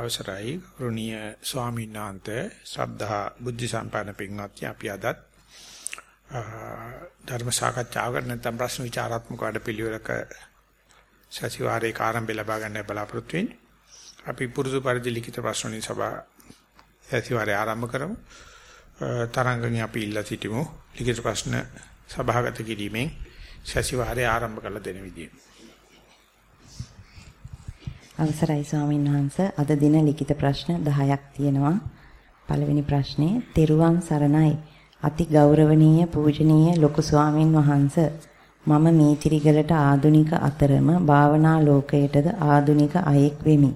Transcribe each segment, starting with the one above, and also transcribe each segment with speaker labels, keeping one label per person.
Speaker 1: අවසරයි රුණීය ස්වාමීන් වහන්සේ ශ්‍රද්ධා බුද්ධ සම්පන්න පින්වත්නි අපි අදත් ධර්ම සාකච්ඡාවකට නැත්නම් ප්‍රශ්න විචාරාත්මක වැඩපිළිවෙලක සතිವಾರයේ ආරම්භය ලබා ගන්න බලාපොරොත්තු වෙන්නේ. අපි පුරුදු පරිදි ලිඛිත ප්‍රශ්න වලින් සභා සතිವಾರයේ ආරම්භ කරමු. තරංගණි අපි ඉල්ලා සිටිමු. ලිඛිත ප්‍රශ්න සභාගත කිරීමෙන් සතිವಾರයේ ආරම්භ කළ දෙන විදියට.
Speaker 2: අවසරයි ස්වාමීන් වහන්ස අද දින ලිඛිත ප්‍රශ්න 10ක් තියෙනවා. පළවෙනි ප්‍රශ්නේ තෙරුවන් සරණයි. අති ගෞරවනීය පූජනීය ලොකු ස්වාමින් වහන්ස මම මීතිරිගලට ආදුනික අතරම භාවනා ලෝකයටද ආදුනික අයෙක් වෙමි.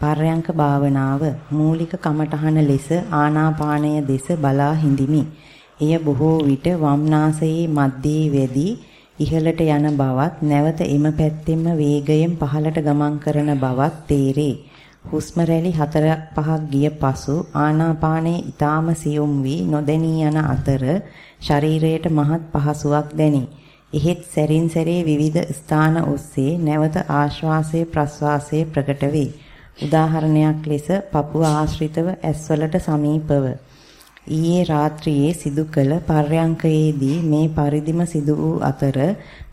Speaker 2: පර්යංක භාවනාව මූලික කමඨහන ලෙස ආනාපානය දෙස බලා හිඳිමි. එය බොහෝ විට වම්නාසයේ මැද්දේ වෙදී ඉහළට යන බවත් නැවත එම පැත්තෙන්ම වේගයෙන් පහළට ගමන් කරන බවත් තේරේ. හුස්ම රැලි 4ක් 5ක් ගිය පසු ආනාපානයේ ඊටාම සියුම් වී නොදැනී යන අතර ශරීරයට මහත් පහසුවක් දැනේ. එහෙත් සැරින් සැරේ විවිධ ස්ථාන ඔස්සේ නැවත ආශ්වාසය ප්‍රශ්වාසය ප්‍රකට වේ. උදාහරණයක් ලෙස පපුව ආශ්‍රිතව ඇස්වලට සමීපව ඊයේ රාත්‍රියේ සිදු කළ පර්යංකයේදී මේ පරිදිම සිදු වූ අතර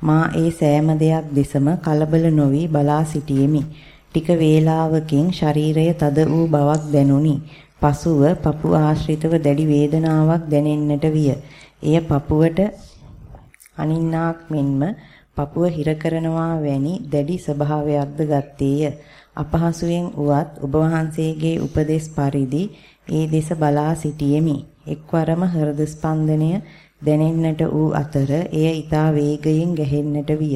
Speaker 2: මා ඒ සෑම දෙයක් දෙසම කලබල නොවි බලා සිටියෙමි. ටික වේලාවකින් ශරීරය තද වූ බවක් දැනුනි. පසුව පපු ආශ්‍රිතව දැඩි වේදනාවක් දැනෙන්නට විය. එය පපුවට අනින්නාක් මෙන්ම පපුව හිර කරනවා වැනි දැඩි ස්වභාවයක්ද ගත්තේය. අපහසුයෙන් උවත් ඔබ වහන්සේගේ උපදෙස් පරිදි ඒ දෙස බලා සිටියෙමි. එක්වරම හෘද ස්පන්දනය දැනෙන්නට වූ අතර එය ඊතා වේගයෙන් ගැහෙන්නට විය.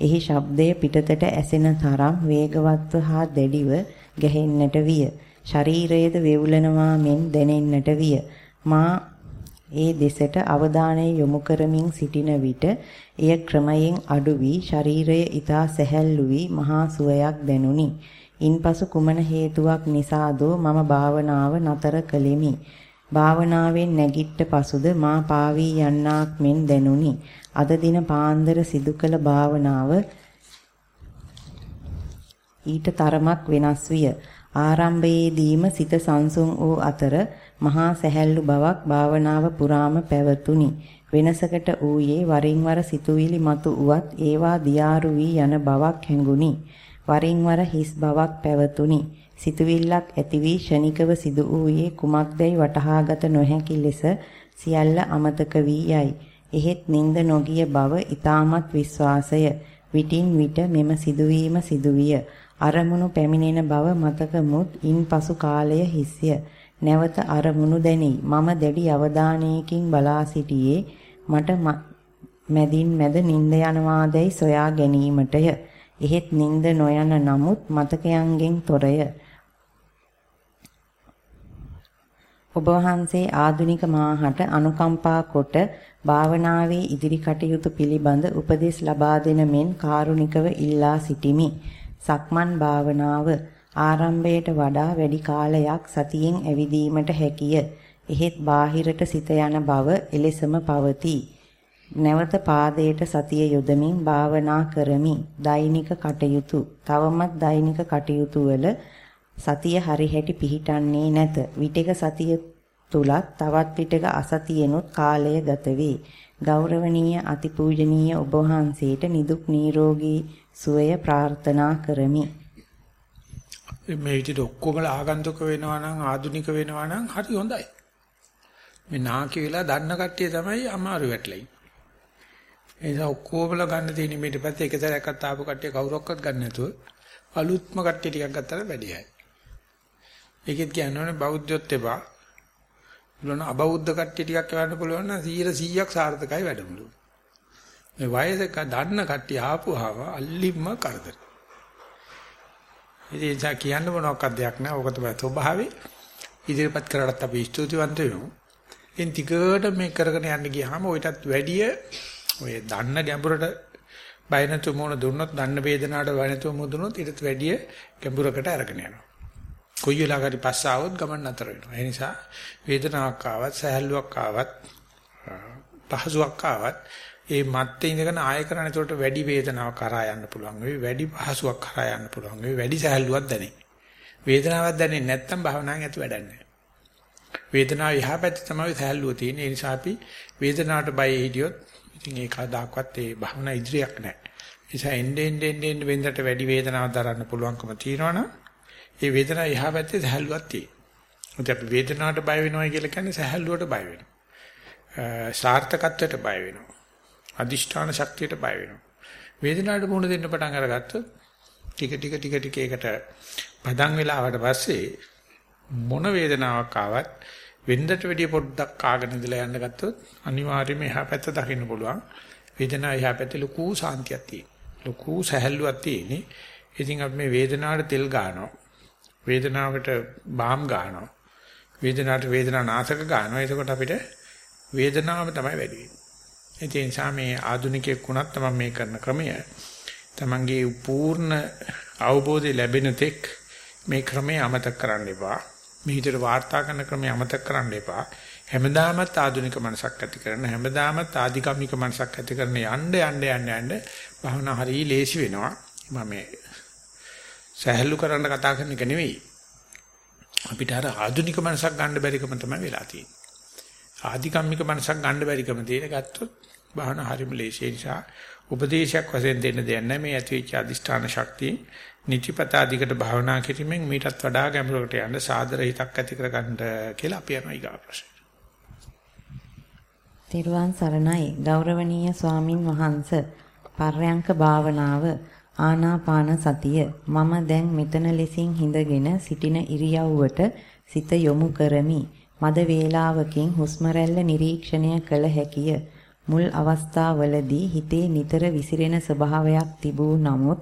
Speaker 2: එහි ශබ්දය පිටතට ඇසෙන තරම් වේගවත්ව හා දැඩිව ගැහෙන්නට විය. ශරීරයේද වේවුලනවා මෙන් දැනෙන්නට විය. මා ඒ දෙසට අවධානය යොමු කරමින් සිටින විට එය ක්‍රමයෙන් අඩු වී ශරීරය ඊතා සැහැල්ලු වී මහා සුවයක් දැනුනි. ඉන්පසු කුමන හේතුවක් නිසාදෝ මම භාවනාව නතර කළෙමි. භාවනාවෙන් නැගිට්ට පසුද මා පාවී යන්නාක් මෙන් දැනුනි. අද දින පාන්දර සිදු කළ භාවනාව ඊට තරමක් වෙනස් විය. ආරම්භයේදීම සිත සංසුන් වූ අතර මහා සැහැල්ලු බවක් භාවනාව පුරාම පැවතුනි. වෙනසකට ඌයේ වරින් වර සිතුවිලි මතු උවත් ඒවා දියාරු වී යන බවක් හැඟුනි. වරින් වර හිස් බවක් පැවතුනි. සිතුවිල්ලක් ඇති වී ෂණිකව සිදු වූයේ කුමක්දයි වටහාගත නොහැකි ලෙස සියල්ල අමතක වී යයි. එහෙත් නිින්ද නොගිය බව ඊටමත් විශ්වාසය. විටින් විට මෙම සිදුවීම සිදුවිය. අරමුණු පැමිණෙන බව මතකමුත් ඉන්පසු කාලය හිස්ය. නැවත අරමුණු දැනෙයි. මම දැඩි අවධානයකින් බලා සිටියේ මට මැදින් මැද නිින්ද යනවාදැයි සොයා ගැනීමටය. එහෙත් නිନ୍ଦ නොයන නමුත් මතකයන්ගෙන් තොරය. ඔබ වහන්සේ ආදුනික මාහට අනුකම්පා කොට භාවනාවේ ඉදිරි කටයුතු පිළිබඳ උපදෙස් ලබා දෙන මෙන් කාරුණිකව ඉල්ලා සිටිමි. සක්මන් භාවනාව ආරම්භයට වඩා වැඩි කාලයක් සතියෙන් ඇවිදීමට හැකිය. එහෙත් බාහිරට සිත යන බව එලෙසම පවතී. නැවත පාදයට සතිය යොදමින් භාවනා කරමි. දෛනික කටයුතු. තවමත් දෛනික කටයුතු වල සතිය හරි හැටි පිහිටන්නේ නැත. විටක සතිය තුලත් තවත් විටක අසතියෙනුත් කාලය ගත වේ. ගෞරවනීය අතිපූජනීය ඔබ වහන්සේට නිදුක් නිරෝගී සුවය ප්‍රාර්ථනා කරමි.
Speaker 1: මේ විදිහට ඔක්කොම ආගන්තුක වෙනවා නම් ආදුනික වෙනවා නම් හරි හොඳයි. මේ නාකි වෙලා දන්න කට්ටිය තමයි අමාරු වැටලයි. ඒ නිසා ඔක්කොමලා ගන්න තියෙන මේට පස්සේ එක සැරයක්වත් ආපු කට්ටිය කවුරක්වත් ගන්න නැතුව අලුත්ම කට්ටිය ටිකක් ගත්තාම වැඩියයි. ඒකෙත් කියන්නේ බෞද්ධයොත් එපා. බුලන අබෞද්ධ කට්ටිය ටිකක් කරන්න පුළුවන් නම් 100%ක් සාර්ථකයි වැඩමුළු. මේ වයසක දන්න කට්ටිය ආපුවාම අල්ලිම්ම කරදර. ඉතින් ඒ කියන්න මොනවාක්වත් දෙයක් නැහැ. ඕක තමයි ස්වභාවය. ඉදිරිපත් කරලත් අපි ස්තුතිවන්ත වෙමු. ඉතින් ටිකට මේ කරගෙන යන්න ගියාම ඔයිටත් වැඩිය ඔය දන්න ගැඹුරට බය නැතුව මොන දුන්නොත් දන්න වේදනාවට බය නැතුව මුදුනොත් ඊටත් වැඩිය ගැඹුරකට අරගෙන යනවා. කොයි වෙලාවකරි පස්ස ආවොත් ගමන් නතර වෙනවා. ඒ නිසා වේදනාවක් ආවත් සහැල්ලුවක් ආවත් පහසුවක් ආවත් ඒ මත්තේ ඉඳගෙන ආය කරන ඒකට වැඩි වේදනාවක් කරා යන්න පුළුවන් වෙයි වැඩි පහසුවක් කරා යන්න පුළුවන් වෙයි වැඩි සහැල්ලුවක් දැනේ. වේදනාවක් දැනෙන්නේ නැත්නම් භාවනාවෙන් ඇති වැඩක් නැහැ. වේදනාව එහා පැත්තේ තමයි සහැල්ලුව තියෙන්නේ. ඒ නිසා අපි වේදනාවට බය හිටියොත් ඉතින් ඒක දායකවත් ඒ භාවනා ඉදිරියක් නැහැ. ඒ නිසා එන්නේ එන්නේ එන්නේ වෙනදට වැඩි වේදනාවක් දරන්න පුළුවන්කම තියෙනවනම් ඒ වේදනාව එහා පැත්තේ සහැල්ලුවක් තියෙනවා. මොකද අපි වේදනාවට බය වෙනවා කියලා කියන්නේ සහැල්ලුවට බය වෙනවා. සාර්ථකත්වයට බය වෙනවා. අදිෂ්ඨාන ශක්තියට බය වෙනවා. වේදනාවට මුහුණ දෙන්න පටන් අරගත්තොත් ටික ටික ටික ටික ඒකට පදන් වෙලාවට පස්සේ මොන වේදනාවක් ආවත් වෙන්දට වැඩිය පොඩ්ඩක් කාගෙන ඉඳලා යන්න ගත්තොත් අනිවාර්යයෙන්ම එහා පැත්ත දකින්න පුළුවන්. වේදනාව එහා පැත්තේ ලොකු සාන්තියක් තියෙනවා. ලොකු සැහැල්ලුවක් තියෙන්නේ. ඉතින් අපි මේ වේදනාවට තෙල් ගන්නවා. වේදනාවට බාම් ගන්නවා. වේදනාවට වේදනා නාශක ගන්නවා. එතකොට අපිට වේදනාව තමයි වැඩි වෙන්නේ. ඒ නිසා මේ ආධුනිකයෙක් වුණත් තමයි මේ කරන ක්‍රමය. තමන්ගේ පූර්ණ අවබෝධය ලැබෙන තෙක් මේ ක්‍රමය අමතක කරන්න එපා. මේ විදිහට වාර්තා කරන ක්‍රමය අමතක කරන්න එපා. හැමදාමත් ආධුනික මනසක් ඇති කරන හැමදාමත් ආධිකම්මික මනසක් ඇති කරන යන්න යන්න යන්න යන්න භවනා හරිය ලේසි වෙනවා. මම මේ සහැල්ලු කරන්න කතා කරන එක නෙවෙයි. අපිට අර ආධුනික මනසක් ගන්න බැරිකම තමයි වෙලා තියෙන්නේ. ආධිකම්මික මනසක් ගන්න බැරිකම තියෙන ගත්තොත් භවනා හරියම ලේසි නිසා උපදේශයක් වශයෙන් දෙන්න දෙයක් නැහැ මේ ඇතිවෙච්ච අදිෂ්ඨාන ශක්තිය නිතිපතා දිගට භාවනා කිරීමෙන් මීටත් වඩා ගැඹුරකට යන්න සාදර හිතක් ඇති කරගන්න කියලා අපි යනවා ඊගා ප්‍රශ්න.
Speaker 2: තිරුවන් සරණයි. ගෞරවනීය ස්වාමින් වහන්ස පර්යංක භාවනාව ආනාපාන සතිය මම දැන් මෙතන ලෙසින් හිඳගෙන සිටින ඉරියව්වට සිත යොමු කරමි. මද වේලාවකින් හුස්ම රැල්ල නිරීක්ෂණය කළ හැකිය. මුල් අවස්ථාවවලදී හිතේ නිතර විසිරෙන ස්වභාවයක් තිබූ නමුත්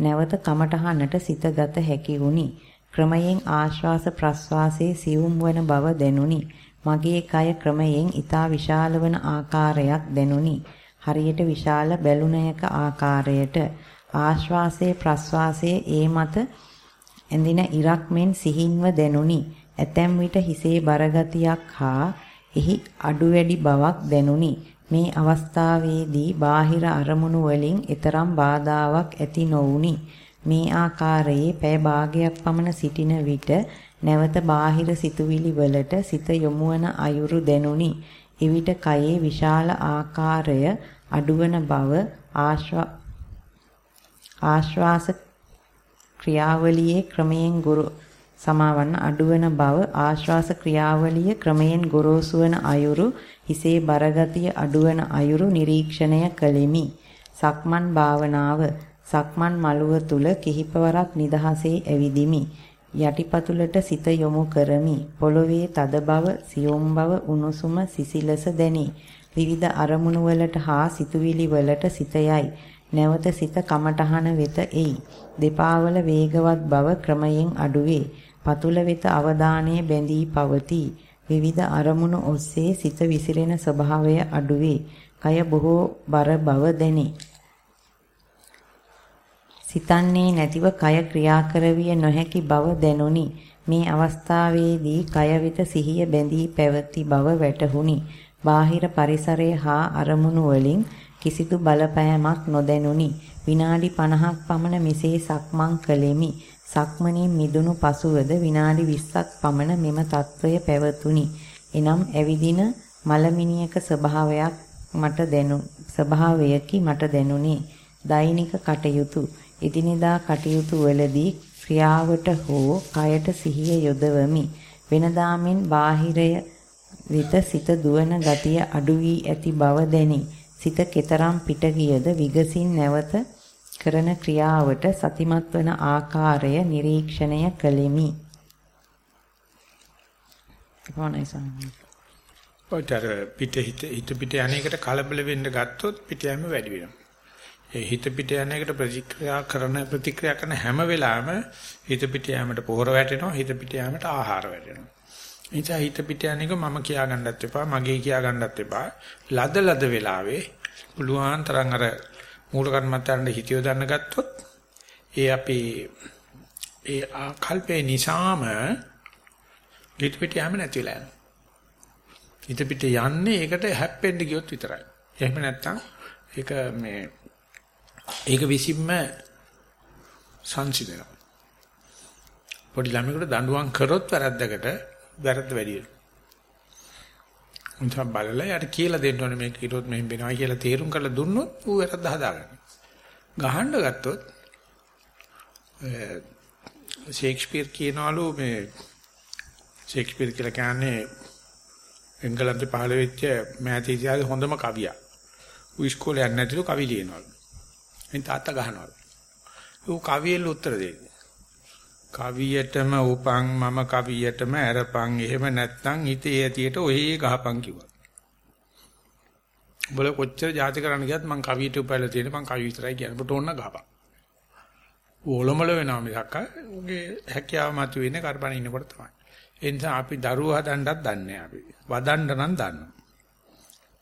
Speaker 2: නැවත කමඨහනට සිතගත හැකි වුනි. ක්‍රමයෙන් ආශ්වාස ප්‍රශ්වාසයේ සියුම් වන බව දැනුනි. මගේ කය ක්‍රමයෙන් ඊතා විශාල වන ආකාරයක් දැනුනි. හරියට විශාල බැලුනයක ආකාරයට ආශ්වාසයේ ප්‍රශ්වාසයේ ඒ මත ඇඳින ඉරක් මෙන් සිහින්ව දැනුනි. ඇතැම් විට හිසේ බරගතියක් හා එහි අඩු වැඩි බවක් දැනුනි. මේ අවස්ථාවේදී බාහිර අරමුණු වලින් ඊතරම් බාධාවක් ඇති නොවුනි. මේ ආකාරයේ පැය භාගයක් පමණ සිටින විට නැවත බාහිර සිතුවිලි වලට සිත යොමුවන අයුරු දැනුනි. එවිට කයේ විශාල ආකාරය අඩුවන බව ආශ්වාස ක්‍රියාවලියේ ක්‍රමයෙන් ගුරු සමාවන්න අඩුවන බව ආශ්වාස ක්‍රියාවලිය ක්‍රමයෙන් ගොරෝසු වන අයුරු හිසේ බරගතිය අඩුවන අයුරු නිරීක්ෂණය කළෙමි. සක්මන් භාවනාව සක්මන් මළුව තුල කිහිපවරක් නිදහසේ ඇවිදිමි. යටිපතුලට සිත යොමු කරමි. පොළොවේ තද බව, සියොම් බව, උණුසුම සිසිලස දැනේ. විවිධ අරමුණු වලට හා සිතුවිලි වලට සිත යයි. නැවත සිත කමටහන වෙත එයි. දෙපා වල වේගවත් බව ක්‍රමයෙන් අඩුවේ. පතුල වෙත අවධානය බැඳී පවතී. විවිධ අරමුණු ඔස්සේ සිත විසිරෙන ස්වභාවය අඩුවේ. කය බොහෝ බර බව දැනේ. සිතන්නේ නැතිව කය ක්‍රියා කරවිය නොහැකි බව දැනුනි. මේ අවස්ථාවේදී කය වෙත සිහිය බැඳී පැවති බව වැටහුණි. බාහිර පරිසරය හා අරමුණු වලින් කිසිදු බලපෑමක් නොදැනුනි. විනාඩි 50ක් පමණ මෙසේ සක්මන් කළෙමි. සක්මණේ මිදුණු පසුවද විනාඩි 20ක් පමණ මෙම తত্ত্বය පැවතුණි. එනම් ඇවිදින මලමිනියක ස්වභාවයක් මට දැනු ස්වභාවයකි මට දැනුනි. දෛනික කටයුතු එදිනෙදා කටයුතු වලදී ක්‍රියාවට හෝ කයට සිහිය යොදවමි. වෙනදාමෙන් බාහිරය විත සිත දුවන ගතිය අඩු වී ඇති බව දැනේ. සිත කෙතරම් පිට ගියද විගසින් නැවත කරන ක්‍රියාවට සතිමත් වන ආකාරය නිරීක්ෂණය කළෙමි.
Speaker 1: ඔතර පිට හිත හිත පිට යන්නේකට කලබල වෙන්න ගත්තොත් පිට යෑම වැඩි වෙනවා. ඒ හිත පිට යන්නේකට ප්‍රතික්‍රියා කරන ප්‍රතික්‍රියා කරන හැම වෙලාවෙම හිත පිට යෑමට පොහොර වැටෙනවා හිත පිට යෑමට ආහාර වැටෙනවා. එනිසා හිත පිට යන්නේක මම කියා ගන්නත් එපා මගේ කියා ගන්නත් එපා. ලද ලද වෙලාවේ පුළුවන් තරම් අර මූල කර්මත්තාරණ හිතියෝ දන්න ගත්තොත් ඒ අපේ ඒ ආකල්පේ නිසාම හිත පිට යෑම නැති වෙලා යනවා. හිත පිට යන්නේ ඒකට හැප්පෙන්න ගියොත් විතරයි. එහෙම නැත්නම් ඒක මේ ඒක විසින්ම සංසිඳනවා. පොඩි ළමයෙකුට දඬුවම් කරොත් වැරද්දකට වැරද්ද වැඩි වෙනවා. උන්ට බලලා යාට කියලා දෙන්න ඕනේ මේක කිරුවොත් මෙහෙම වෙනවා කියලා තේරුම් කරලා දුන්නොත් ඌ වැරද්ද හදාගන්න. ගහන්න ගත්තොත් ෂේක්ස්පියර් කියනවලු මේ ෂේක්ස්පියර් කියලා කියන්නේ එංගලන්තේ පහළ වෙච්ච මෑත ඉතිහාසයේ හොඳම කවියා. ඌ ඉස්කෝලේ යන්නේ නැතිලු කවි ලියනවලු. එන් තාත්තා ගහනවලු. ඌ කවියෙල් උත්තර දෙන්නේ. කවියටම උපන් මම කවියටම ඇරපන් එහෙම නැත්නම් හිතේ ඇතියට ඔහේ ගහපන් කිව්වා. බල කොච්චර જાති කරන්න ගියත් මං කවියට උපයලා තියෙන මං කවි විතරයි කියන්නේ. බට ඕන්න ගහපන්. ඕලොමල වෙනවා මිසක් උගේ හැකියාව මත වෙන්නේ කරපණ ඉන්නකොට තමයි. ඒ නිසා අපි දරුවෝ හදන්නත් දන්නේ අපි. වදන්න නම් දන්නවා.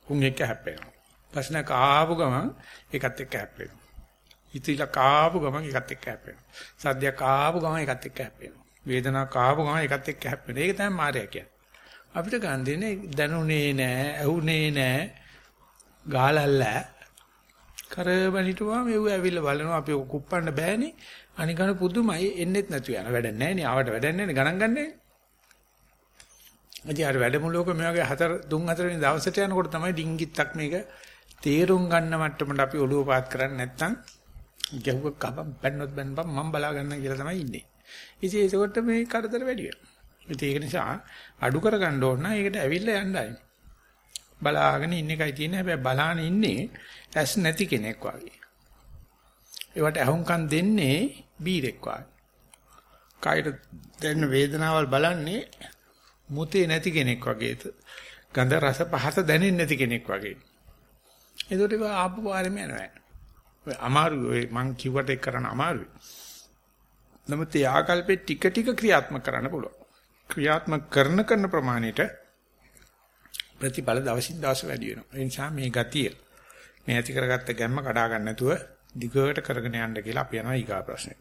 Speaker 1: උන් එක හැප්පෙනවා. ප්‍රශ්නක ආපු ගමන් ඒකත් එක්ක හැප්පෙනවා. හිතිලා කාපු ගමන් ඒකත් එක්ක හැප්පෙනවා. සද්දයක් කාපු ගමන් ඒකත් එක්ක හැප්පෙනවා. වේදනාවක් කාපු ගමන් ඒකත් එක්ක හැප්පෙනවා. ඒක තමයි මායя කියන්නේ. අපිට ගන්න දෙන්නේ දැනුනේ නෑ, ඇහුනේ නෑ, ගාලල්ලා කරබනිටුවා මෙව ඇවිල්ලා බලනවා අපි කුප්පන්න බෑනේ. අනිකන පුදුමයි එන්නෙත් නැතු යන වැඩ නැහැ නේ. ආවට වැඩක් නැහැ නේ ගණන් ගන්නනේ. ඉතින් අර වැඩමුළුවක මේ වගේ හතර තුන් හතර වෙනි දවසට යනකොට තමයි ඩිංගිත්තක් මේක තේරුම් ගන්න මට්ටමට අපි ඔළුව පාත් කරන්නේ නැත්නම් ගැහුවක් කපම් බැන්නොත් බැන්නපම් මම බලා ගන්න කියලා තමයි ඉන්නේ. ඉතින් ඒකට මේ කරදර වැඩි වෙනවා. ඉතින් ඒක නිසා අඩු කර ගන්න ඕන නම් ඒකට ඇවිල්ලා යන්නයි. බලාගෙන ඉන්න එකයි තියෙන්නේ. හැබැයි බලාන ඉන්නේ ඇස් නැති කෙනෙක් වගේ. ඒවට අහුම්කම් දෙන්නේ බීරෙක් වගේ. කායට දැනෙන වේදනාවල් බලන්නේ මුතේ නැති කෙනෙක් වගේ. ගඳ රස පහස දැනෙන්නේ නැති කෙනෙක් වගේ. ඒකට ඒක ආපු පාරෙම යනවා. අමාරුයි ඔය මං කිව්වට ඒක කරන්න අමාරුයි. නමුත් ඒ ආකල්පේ ටික ටික ක්‍රියාත්මක කරන්න පුළුවන්. ක්‍රියාත්මක කරන කරන ප්‍රමාණයට ප්‍රතිඵල දවසින් දවස වැඩි වෙනවා. ඒ නිසා මේ ගතිය මේ ඇති කරගත්ත ගැම්ම කඩා ගන්න නැතුව දිගට කරගෙන යන්න කියලා අපි යනවා ඊගා ප්‍රශ්නෙට.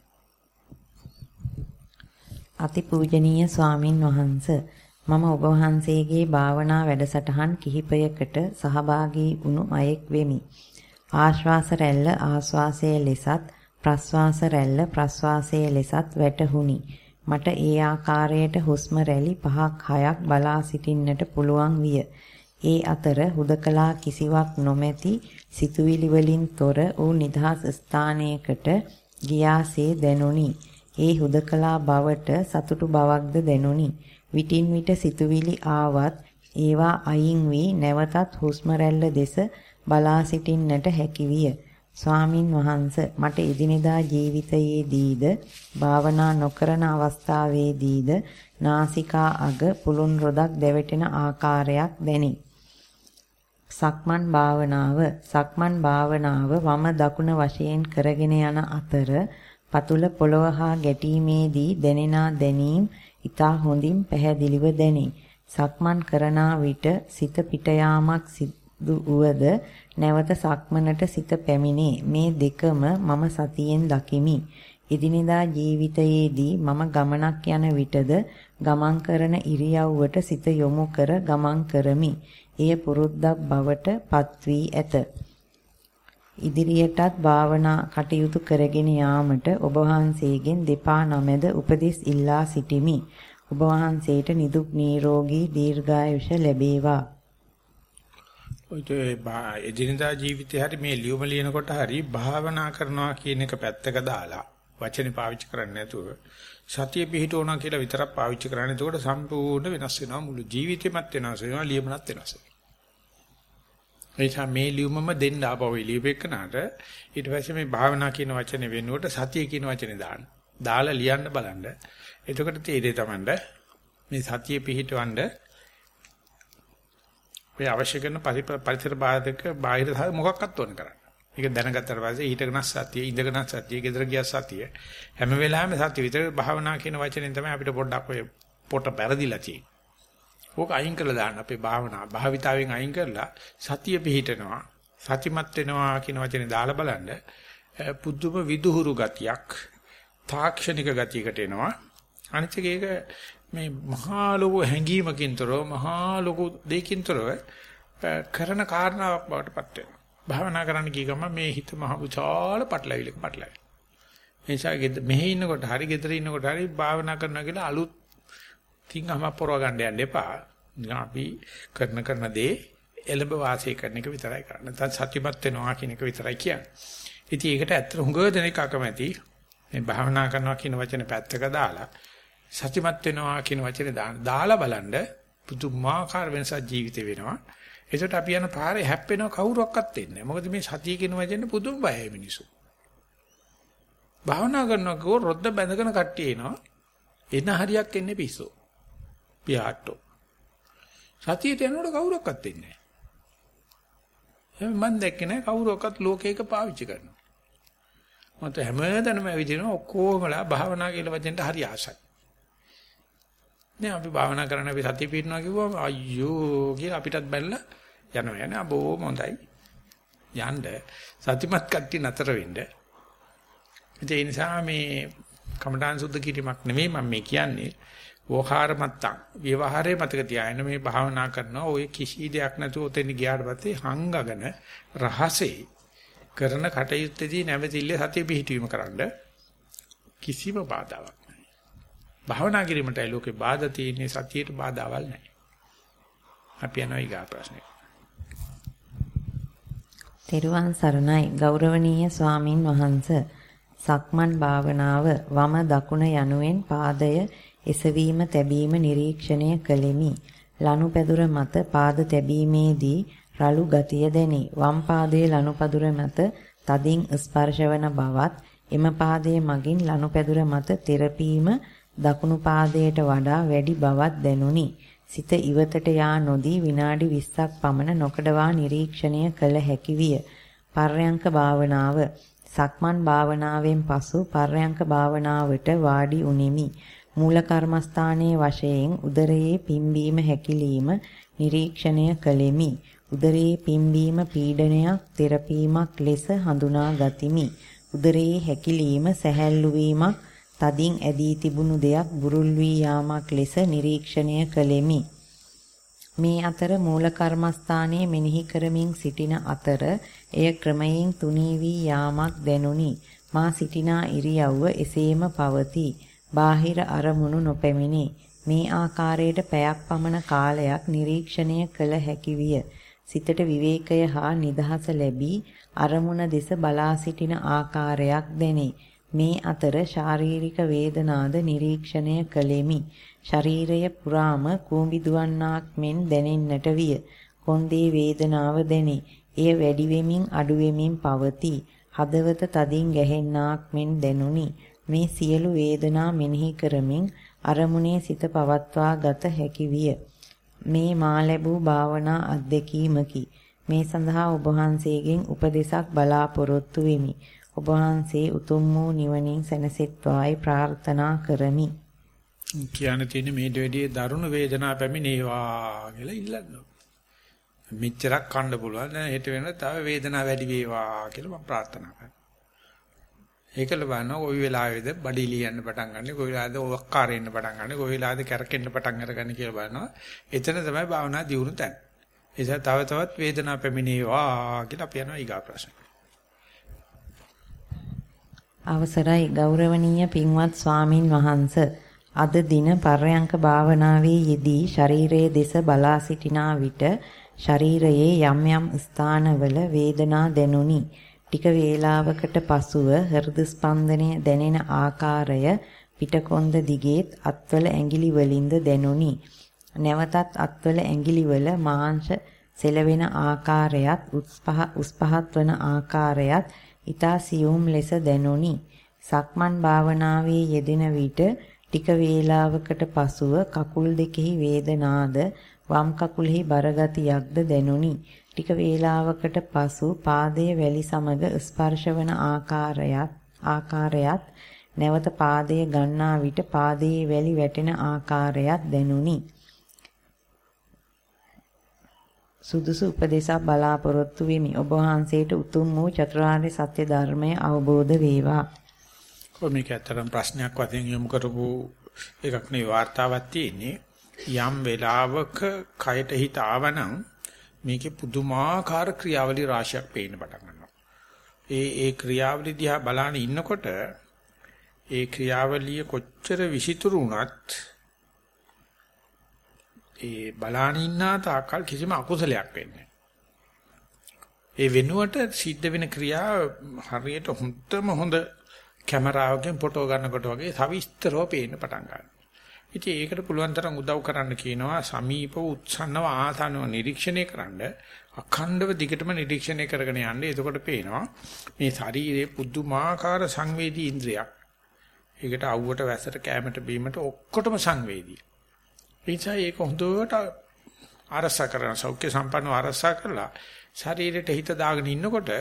Speaker 2: අතිපූජනීය ස්වාමින් වහන්සේ මම ඔබ වහන්සේගේ භාවනා වැඩසටහන් කිහිපයකට සහභාගී වුණු අයෙක් වෙමි. ආශ්වාස රැල්ල ආශ්වාසයේ ලෙසත් ප්‍රශ්වාස රැල්ල ප්‍රශ්වාසයේ ලෙසත් වැටහුණි. මට ඒ ආකාරයට හුස්ම රැලි 5ක් 6ක් බලා සිටින්නට පුළුවන් විය. ඒ අතර හුදකලා කිසිවක් නොමැති සිතුවිලි වලින් තොර වූ නිදහස් ස්ථානයකට ගියාසේ දැනුනි. ඒ හුදකලා බවට සතුටු බවක්ද දැනුනි. විටින් විට සිතුවිලි ආවත් ඒවා අයින් වී නැවතත් හුස්ම රැල්ල දෙස බලා සිටින්නට හැකිවිය. ස්වාමින් වහන්ස මට එදිනෙදා ජීවිතයේදීද භාවනා නොකරන අවස්ථාවේදීද නාසිකා අග පුළුන් රොදක් දැවෙටෙන ආකාරයක් දැනේ. සක්මන් භාවනාව සක්මන් භාවනාව වම දකුණ වශයෙන් කරගෙන යන අතර පතුල පොළව හා ගැටීමේදී දැනෙනා දැනීම් ඊතා හොඳින් පැහැදිලිව දැනේ. සක්මන් කරනා විට සිත පිට යාමක් සිදු වුවද නැවත සක්මනට සිත පැමිණේ. මේ දෙකම මම සතියෙන් දකිමි. එදිනෙදා ජීවිතයේදී මම ගමනක් යන විටද ගමන් කරන ඉරියව්වට සිත යොමු කර ගමන් කරමි. එය පුරුද්දක් බවට පත් වී ඇත. ඉදිරියටත් භාවනා කටයුතු කරගෙන යාමට ඔබ වහන්සේගෙන් දෙපා නමෙද උපදෙස් ඉල්ලා සිටිමි. ඔබ වහන්සේට නිදුක් නිරෝගී දීර්ඝායුෂ ලැබේවා.
Speaker 1: ඔය එදිනදා ජීවිතේ හරි මේ ලියුම ලියනකොට හරි භාවනා කරනවා කියන එක පැත්තක දාලා වචනේ පාවිච්චි කරන්නේ නැතුව සතිය පිහිටවනවා කියලා විතරක් පාවිච්චි කරන්නේ. එතකොට සම්පූර්ණ වෙනස් වෙනවා මුළු ජීවිතෙමත් වෙනස් වෙනවා ලියමනත් වෙනස් වෙනවා. එයිසා මේ ලියුමම දෙන්න ආපහු ලියපෙන්නට ඊට පස්සේ මේ භාවනා කියන වචනේ වෙනුවට සතිය කියන වචනේ දාන්න. දාලා ලියන්න බලන්න. එතකොට තේරෙයි Tamanda මේ සතිය පිහිටවන්න ඔය අවශ්‍ය කරන පරිසර බාධක බාහිර මොකක්වත් ඕන කරන්නේ. ඒක දැනගත්තට පස්සේ ඊටගෙන සතිය, ඉඳගෙන සතිය, gedara ගිය සතිය හැම වෙලාවෙම සතිය විතර භාවනා කියන වචනෙන් තමයි අපිට පොඩ්ඩක් ඔය පොට පෙරදිලා තියෙන්නේ. ඕක අයින් කරලා දාන්න අපේ භාවනා භාවිතාවෙන් අයින් කරලා සතිය පිහිටනවා, සතිමත් වෙනවා කියන වචනේ දාලා බලන්න පුදුම විදුහුරු ගතියක්, තාක්ෂණික ගතියකට එනවා. අනිත් එක මේ මහා ලොකු හැඟීමකින් තොරව මහා ලොකු දෙයකින් තොරව කරන කාරණාවක් බවට පත් වෙනවා. භාවනා කරන්න ගිය ගමන් මේ හිත මහ විශාල පටලවිලක පටලයි. නිසා මෙහෙ ඉන්නකොට හරි ගෙදර ඉන්නකොට හරි භාවනා කරනවා කියලා අලුත් තින්ගම පොරව ගන්න යන්න එපා. අපි කරන කරන දේ එළඹ වාසය කරන එක විතරයි කරන්නේ. නැත්නම් සත්‍යමත් වෙනවා කියන එක විතරයි කියන්නේ. ඉතින් ඒකට ඇත්තට හුඟ දෙනෙක් අකමැති. මේ භාවනා කරනවා කියන වචනේ පැත්තක දාලා සත්‍යමත් වෙනවා කියන වචනේ දාලා බලන්න පුදුමාකාර වෙනසක් ජීවිතේ වෙනවා. ඒකට අපි යන පාරේ හැප්පෙනව කවුරක්වත් දෙන්නේ නැහැ. මොකද මේ සතිය කියන වචනේ පුදුම බයයි මිනිස්සු. භාවනා කරනවා කෝ රොද්ද බැඳගෙන කට්ටිය එනවා. එන හරියක් එන්නේ පිස්සෝ. පියාට්ටෝ. සතියට යනකොට කවුරක්වත් දෙන්නේ නැහැ. මම දැක්කේ නැහැ කවුරක්වත් ලෝකයක පාවිච්චි කරනවා. මත හැමදැනම ඇවිදිනවා ඔක්කොමලා භාවනා කියලා වචෙන්ට හරි ආසයි. දැන් අපි භාවනා කරන්න අපි සතිය පිටනවා කිව්වම අයියෝ කියලා අපිටත් බැලලා යනවා යන්නේ අබෝ හොඳයි. යන්න සතිමත් කට්ටිය නතර වෙන්න. ඒ නිසා මේ කමඨාන් සුද්ධ කිරීමක් නෙමෙයි මම මේ කියන්නේ. වෝහාර මත්තං විවහාරයේ මතක තියාගෙන මේ භාවනා කරනවා ඔය කිසි දෙයක් නැතුව ඔතෙන් ගියාට පස්සේ හංගගෙන රහසේ කරන කටයුත්තේදී නැවතිල්ල සතිය පිහිටවීම කරන්න කිසිම බාධාවක් නැහැ. භාවනා කිරීමටයි ලෝකේ බාධා තියෙන්නේ සතියට බාධාවල් නැහැ. අපි යනවා ඊගා ප්‍රශ්නෙට.
Speaker 2: තෙරුවන් සරණයි ගෞරවනීය ස්වාමින් වහන්ස සක්මන් භාවනාව වම දකුණ යනුවෙන් පාදය එසවීම තැබීම නිරීක්ෂණය කළෙමි. ලනුපැදුර මත පාද තැබීමේදී රළු ගතිය දැනේ. වම් පාදයේ ලනුපැදුර මත තදින් ස්පර්ශවන බවත් එම පාදයේ මගින් ලනුපැදුර මත තෙරපීම දකුණු පාදයට වඩා වැඩි බවක් දැනුනි. සිත ඉවතට යා නොදී විනාඩි 20ක් පමණ නොකඩවා නිරීක්ෂණය කළ හැකි විය. පර්යංක භාවනාව සක්මන් භාවනාවෙන් පසු පර්යංක භාවනාවට වාඩි උනිමි. මූල කර්මස්ථානයේ වශයෙන් උදරයේ පිම්බීම හැකිලිම නිරීක්ෂණය කළෙමි. උදරයේ පිම්බීම පීඩනයක් තෙරපීමක් ලෙස හඳුනා ගතිමි. උදරයේ හැකිලිම සැහැල්ලු වීමක් තදින් ඇදී තිබුණු දෙයක් බුරුල් වී යාමක් ලෙස නිරීක්ෂණය කළෙමි. මේ අතර මූල කර්මස්ථානයේ මෙනෙහි කරමින් සිටින අතර එය ක්‍රමයෙන් තුනී වී යාමක් දැනුනි. මා සිටිනා ඉරියව්ව එසේම පවතී. බාහිර අරමුණු නොපැමිණේ. මේ ආකාරයට පැයක් පමණ කාලයක් නිරීක්ෂණය කළ හැකි විය. සිතට විවේකය හා නිදහස ලැබී අරමුණ දෙස බලා සිටින ආකාරයක් දැනේ. මේ අතර ශාරීරික වේදනාද නිරීක්ෂණය කළෙමි. ශරීරය පුරාම කූඹි දුවන්නාක් මෙන් දැනෙන්නට විය. කොන්දේ වේදනාව දැනේ. එය වැඩි වෙමින් අඩු වෙමින් පවතී. හදවත තදින් ගැහෙන්නාක් මෙන් දැනුනි. මේ සියලු වේදනා මෙනෙහි කරමින් අරමුණේ සිත පවත්වා ගත හැකි විය. මේ මා ලැබූ භාවනා අත්දැකීමකි. මේ සඳහා ඔබ වහන්සේගෙන් උපදෙසක් බලාපොරොත්තු වෙමි. ඔබ වහන්සේ උතුම් වූ නිවනින් සැනසෙත්වායි ප්‍රාර්ථනා කරමි.
Speaker 1: කියන්න තියෙන මේ දෙවිදියේ දරුණු වේදනා පැමිණේවා කියලා ඉල්ලන්න. මෙච්චරක් කන්න පුළුවන්. දැන් හෙට වෙන තව වේදනාව වැඩි වේවා කියලා මම ප්‍රාර්ථනා කරනවා. ඒකල බලනවා කොයි වෙලාවේද බඩි ලියන්න පටන් ගන්න, කොයි වෙලාවේද ඔක්කාර එන්න පටන් ගන්න, කොයි වෙලාවේද කැරකෙන්න පටන් අරගන්න කියලා බලනවා. එතන තමයි භාවනා දියුණු තැන. ඒ නිසා තව තවත් වේදනාව පැමිණේවා කියලා අපි යනවා ඊගා ප්‍රශ්න.
Speaker 2: අවසරයි ගෞරවනීය පින්වත් ස්වාමින් වහන්ස අද දින පර්යංක භාවනාවේ යෙදී ශරීරයේ දෙස බලා සිටිනා විට ශරීරයේ යම් යම් ස්ථානවල වේදනා දැනුනි. ටික වේලාවකට පසුව හෘද ස්පන්දනය දැනෙන ආකාරය පිටකොන්ද දිගේත් අත්වල ඇඟිලි වලින්ද දැනුනි. නැවතත් අත්වල ඇඟිලි වල මාංශ සෙලවෙන ආකාරයත් උස් පහත් වන ආකාරයත් ඊතා සියුම් ලෙස දැනුනි. සක්මන් භාවනාවේ යෙදෙන විට ටික වේලාවකට පසුව කකුල් දෙකෙහි වේදනාද වම් කකුලෙහි බරගතියක්ද දැනුනි. ටික වේලාවකට පසු පාදයේ වැලි සමග ස්පර්ශවන ආකාරයත් ආකාරයත් නැවත පාදයේ ගන්නා විට පාදයේ වැලි වැටෙන ආකාරයත් දැනුනි. සුදුසු උපදේශක් බලාපොරොත්තු වෙමි. ඔබ වහන්සේට උතුම් වූ චතුරාර්ය සත්‍ය ධර්මය අවබෝධ වේවා.
Speaker 1: කොමික ඇතරම් ප්‍රශ්නයක් වශයෙන් යොමු කරපු එකක් නේ වார்த்தාවක් තියෙන්නේ. යම් වෙලාවක කයට හිත ආවනම් මේකේ පුදුමාකාර ක්‍රියාවලිය රාශියක් පේන්න පටන් ගන්නවා. ඒ ඒ ක්‍රියාවලිය දිහා බලන ඉන්නකොට ඒ ක්‍රියාවලිය කොච්චර විචිතුරු වුණත් ඒ බලාන ඉන්නා තාකල් කිසිම අකුසලයක් වෙන්නේ ඒ වෙනුවට සිද්ධ වෙන ක්‍රියා හරියට හොඳම හොඳ කැමරාවකින් ෆොටෝ ගන්නකොට වගේ සවිස්තරව පේන්න පටන් ගන්නවා. ඉතින් ඒකට පුළුවන් තරම් උදව් කරන්න කියනවා සමීප උත්සන්නව ආසන්නව නිරීක්ෂණය කරන්න අඛණ්ඩව දිගටම නිරීක්ෂණය කරගෙන යන්න. එතකොට පේනවා මේ ශරීරයේ පුදුමාකාර සංවේදී ඉන්ද්‍රියක්. ඒකට අවුවට වැසට කැමට බීමට ඔක්කොටම සංවේදී. එනිසා ඒක හොඳට ආරසා කරන සෞඛ්‍ය සම්පන්නව ආරසා කරලා ශරීරයට හිත දාගෙන ඉන්නකොට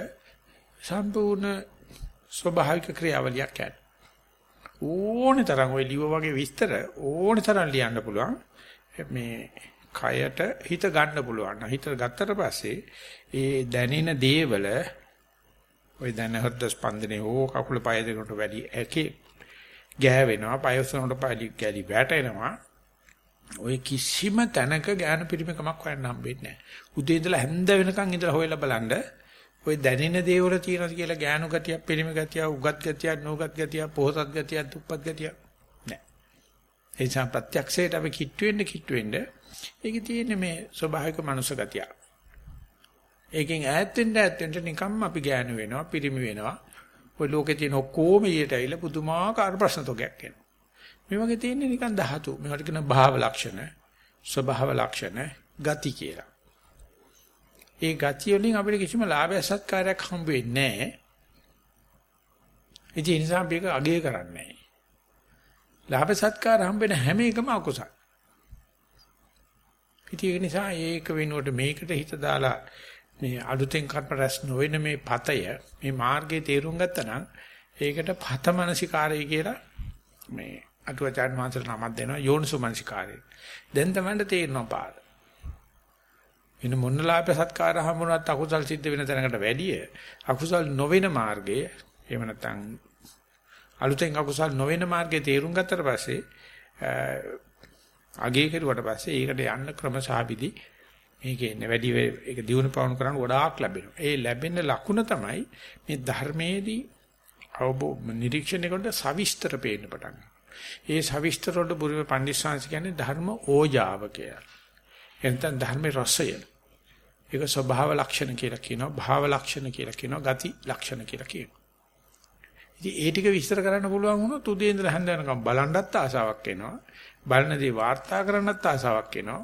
Speaker 1: සම්පූර්ණ ස්වභාවික ක්‍රියාවලියක් යන ඕනේ තරම් ওই ලිව වගේ විස්තර ඕනේ තරම් ලියන්න පුළුවන් මේ කයට හිත ගන්න පුළුවන්. හිත ගත්තට පස්සේ ඒ දැනෙන දේවල ওই දැන හෘද ස්පන්දනේ ඕ කකුල පය දෙකට වැඩි ඇකේ ගෑවෙනවා පය උස්සනකොට පය ගැලි වැටෙනවා ඔය කිසිම තැනක ඥාන පිරිමකමක් හොයන්න හම්බෙන්නේ නැහැ. උදේ ඉඳලා හැන්ද වෙනකන් ඉඳලා හොයලා බලන්න ඔය දැනෙන දේවල් තියෙනවද කියලා ඥානු ගතියක්, පිරිමි ගතියක්, උගත් ගතියක්, නෝගත් ගතියක්, පොහසත් ගතියක්, දුප්පත් ගතියක් නැහැ. ඒ නිසා ප්‍රත්‍යක්ෂයට අපි කිට්ටු වෙන්න කිට්ටු වෙන්න ඒකේ තියෙන්නේ මේ ස්වභාවික මනුෂ්‍ය ගතිය. ඒකෙන් ඈත් වෙන්න ඈත් වෙන්න නිකම්ම අපි ඥාන වෙනවා, පිරිමි වෙනවා. ඔය ලෝකේ තියෙන ඔක්කොම ඊට ඇවිල්ලා පුදුමාකාර ප්‍රශ්න තෝගයක් එනවා. මේ වගේ තියෙන්නේ නිකන් ධාතු. මේවට කියන භාව ලක්ෂණ, ස්වභාව ලක්ෂණ, ගති කියලා. ඒ ගති වලින් අපිට කිසිම ලාභය සත්කාරයක් හම්බ වෙන්නේ නැහැ. ඒ නිසා අපි ඒක අගය කරන්නේ නැහැ. ලාභ සත්කාර හම්බ වෙන හැම එකම අකුසල. ඉතින් ඒ නිසා ඒක වෙනුවට මේකට හිත දාලා මේ අලුතෙන් කර්ම රැස් නොවන මේ පතය මේ මාර්ගයේ තේරුම් ගත්තා නම් ඒකට පත මනසිකාරය කියලා මේ අටුවචාන් වහන්සේට නමක් දෙනවා යෝනිසුමනසිකාරය. දැන් තමයි තේරෙනවා පාර. වෙන මොනලාප සත්කාර හමුනත් අකුසල් සිද්ධ වෙන තැනකට වැඩිය අකුසල් නොවන මාර්ගයේ එහෙම නැත්නම් අලුතෙන් අකුසල් නොවන මාර්ගයේ තේරුම් ගත්තට පස්සේ අගේ කෙරුවට පස්සේ ඒකට යන්න ක්‍රම සාබිදි මේකේ ඉන්න වැඩි ඒක දිනු පවණු කරන්න ගොඩාක් ලැබෙනවා. ඒ ලැබෙන ලකුණ තමයි මේ ධර්මයේදී අවබෝධ නිරීක්ෂණය කරනකොට සවිස්තර පේන්න පටන් ගන්නවා. ඒ සවිස්තර වලට බුරුම පඬිස්සංශ කියන්නේ ධර්ම ඕජාව කියලා. එතන ධර්මේ රසය. ඒක ස්වභාව ලක්ෂණ කියලා කියනවා, භාව ලක්ෂණ කියලා කියනවා, ගති ලක්ෂණ කියලා කියනවා. ඉතින් ඒ ටික විස්තර කරන්න පුළුවන් වුණොත් උදේ ඉඳලා හැන්ද වෙනකම් බලන්නත් ආසාවක් එනවා. බලන දේ වාර්තා කරන්නත් ආසාවක් එනවා.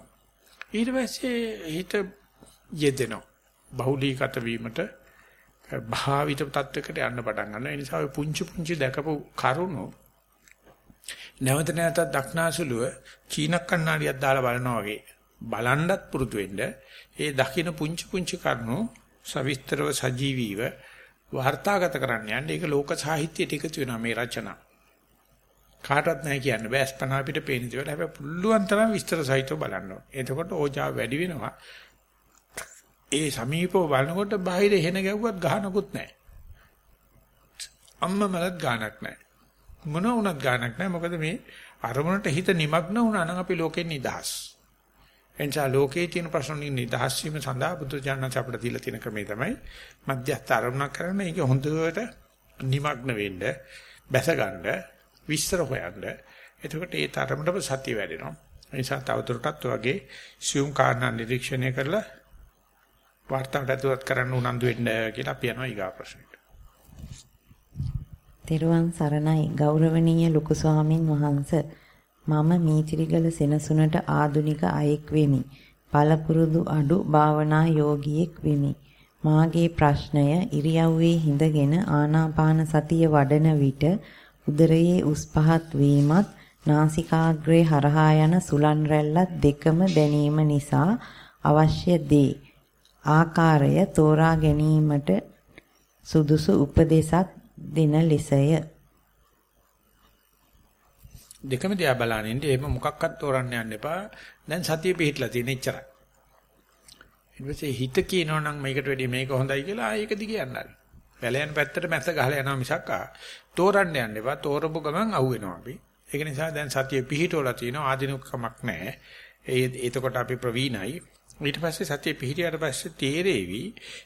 Speaker 1: ඊට පස්සේ හිත යෙදෙනවා. බහුලීගත වීමට භාවිත තත්වයකට යන්න පටන් ගන්නවා. ඒ නිසා ඔය පුංචි පුංචි දැකපු කරුණු නැවත නැවතත් දක්නාසුලුව චීන කන්නාඩියක් දාලා බලනවා වගේ. බලන්නත් පුරුදු වෙන්න. ඒ දකින්න පුංචි පුංචි කරුණු සවිස්තරව සජීවීව වාර්තාගත කරන්න යන්නේ. ඒක ලෝක සාහිත්‍යයට එකතු වෙනවා මේ රචනා. කාටවත් නැහැ කියන්න බෑ. ස්පන අපිට පේන දේවල්. හැබැයි පුළුවන් තරම් විස්තර සහිතව බලන්න එතකොට ඕජාව වැඩි වෙනවා. ඒ සමීපව බලනකොට බාහිර එහෙන ගැව්වත් ගහනකුත් නැහැ. අම්මමලත් ගානක් නැහැ. මොන වුණත් ගානක් නැහැ. මොකද මේ අරමුණට හිත නිමග්න වුණා නම් අපි ලෝකෙන් නිදහස්. එනිසා ලෝකේ තියෙන ප්‍රශ්න වලින් නිදහස් වීම සඳහා බුදුජානක අපිට දීලා තියෙන ක්‍රමය තමයි මධ්‍යස්ථ අරමුණක් කරන ඒක හොඳට නිමග්න වෙන්න, බැස ගන්න, විස්තර හොයන්න. එතකොට ඒ තරමටම සතිය වැඩෙනවා. ඒ නිසා තවදුරටත් වගේ සියුම් කාරණා නිරීක්ෂණය කරලා වාර්තාවට ඇතුළත් කරන්න උනන්දු වෙන්න කියලා අපි යනවා ඊගා ප්‍රශ්නෙට.
Speaker 2: තෙරුවන් සරණයි ගෞරවනීය ලොකු ස්වාමින් වහන්ස මම මීතිරිගල සෙනසුනට ආදුනික අයෙක් වෙමි. පළපුරුදු අඩු භාවනා යෝගියෙක් වෙමි. මාගේ ප්‍රශ්නය ඉරියව්වේ හිඳගෙන ආනාපාන සතිය වඩන විට උදරයේ උස් පහත් වීමත් නාසිකාග්‍රේ හරහා යන සුලන් රැල්ලත් දෙකම දැනීම නිසා අවශ්‍ය දේ ආකාරය තෝරා ගැනීමට සුදුසු උපදේශක් දෙන ලෙසය.
Speaker 1: දෙකම දිහා බලනින්න එහෙම මොකක්වත් තෝරන්න යන්න එපා. දැන් සතිය පිහිටලා තියෙන ඉච්චරයි. ඊට පස්සේ හිත කියනවනම් මේකට වැඩිය මේක හොඳයි කියලා ආයෙක දිගේ යන්න හරි. වැලයන් පැත්තට මැස්ස ගහලා යනවා මිසක් තෝරන්න යන්න එපා. තෝරපු ගමන් අහුවෙනවා අපි. ඒක නිසා දැන් සතිය පිහිටවලා තියෙනවා ආධිනුකමක් නැහැ. ඒ එතකොට අපි ප්‍රවීණයි. ඊට පස්සේ සතිය පිහිටියට පස්සේ තේරෙවි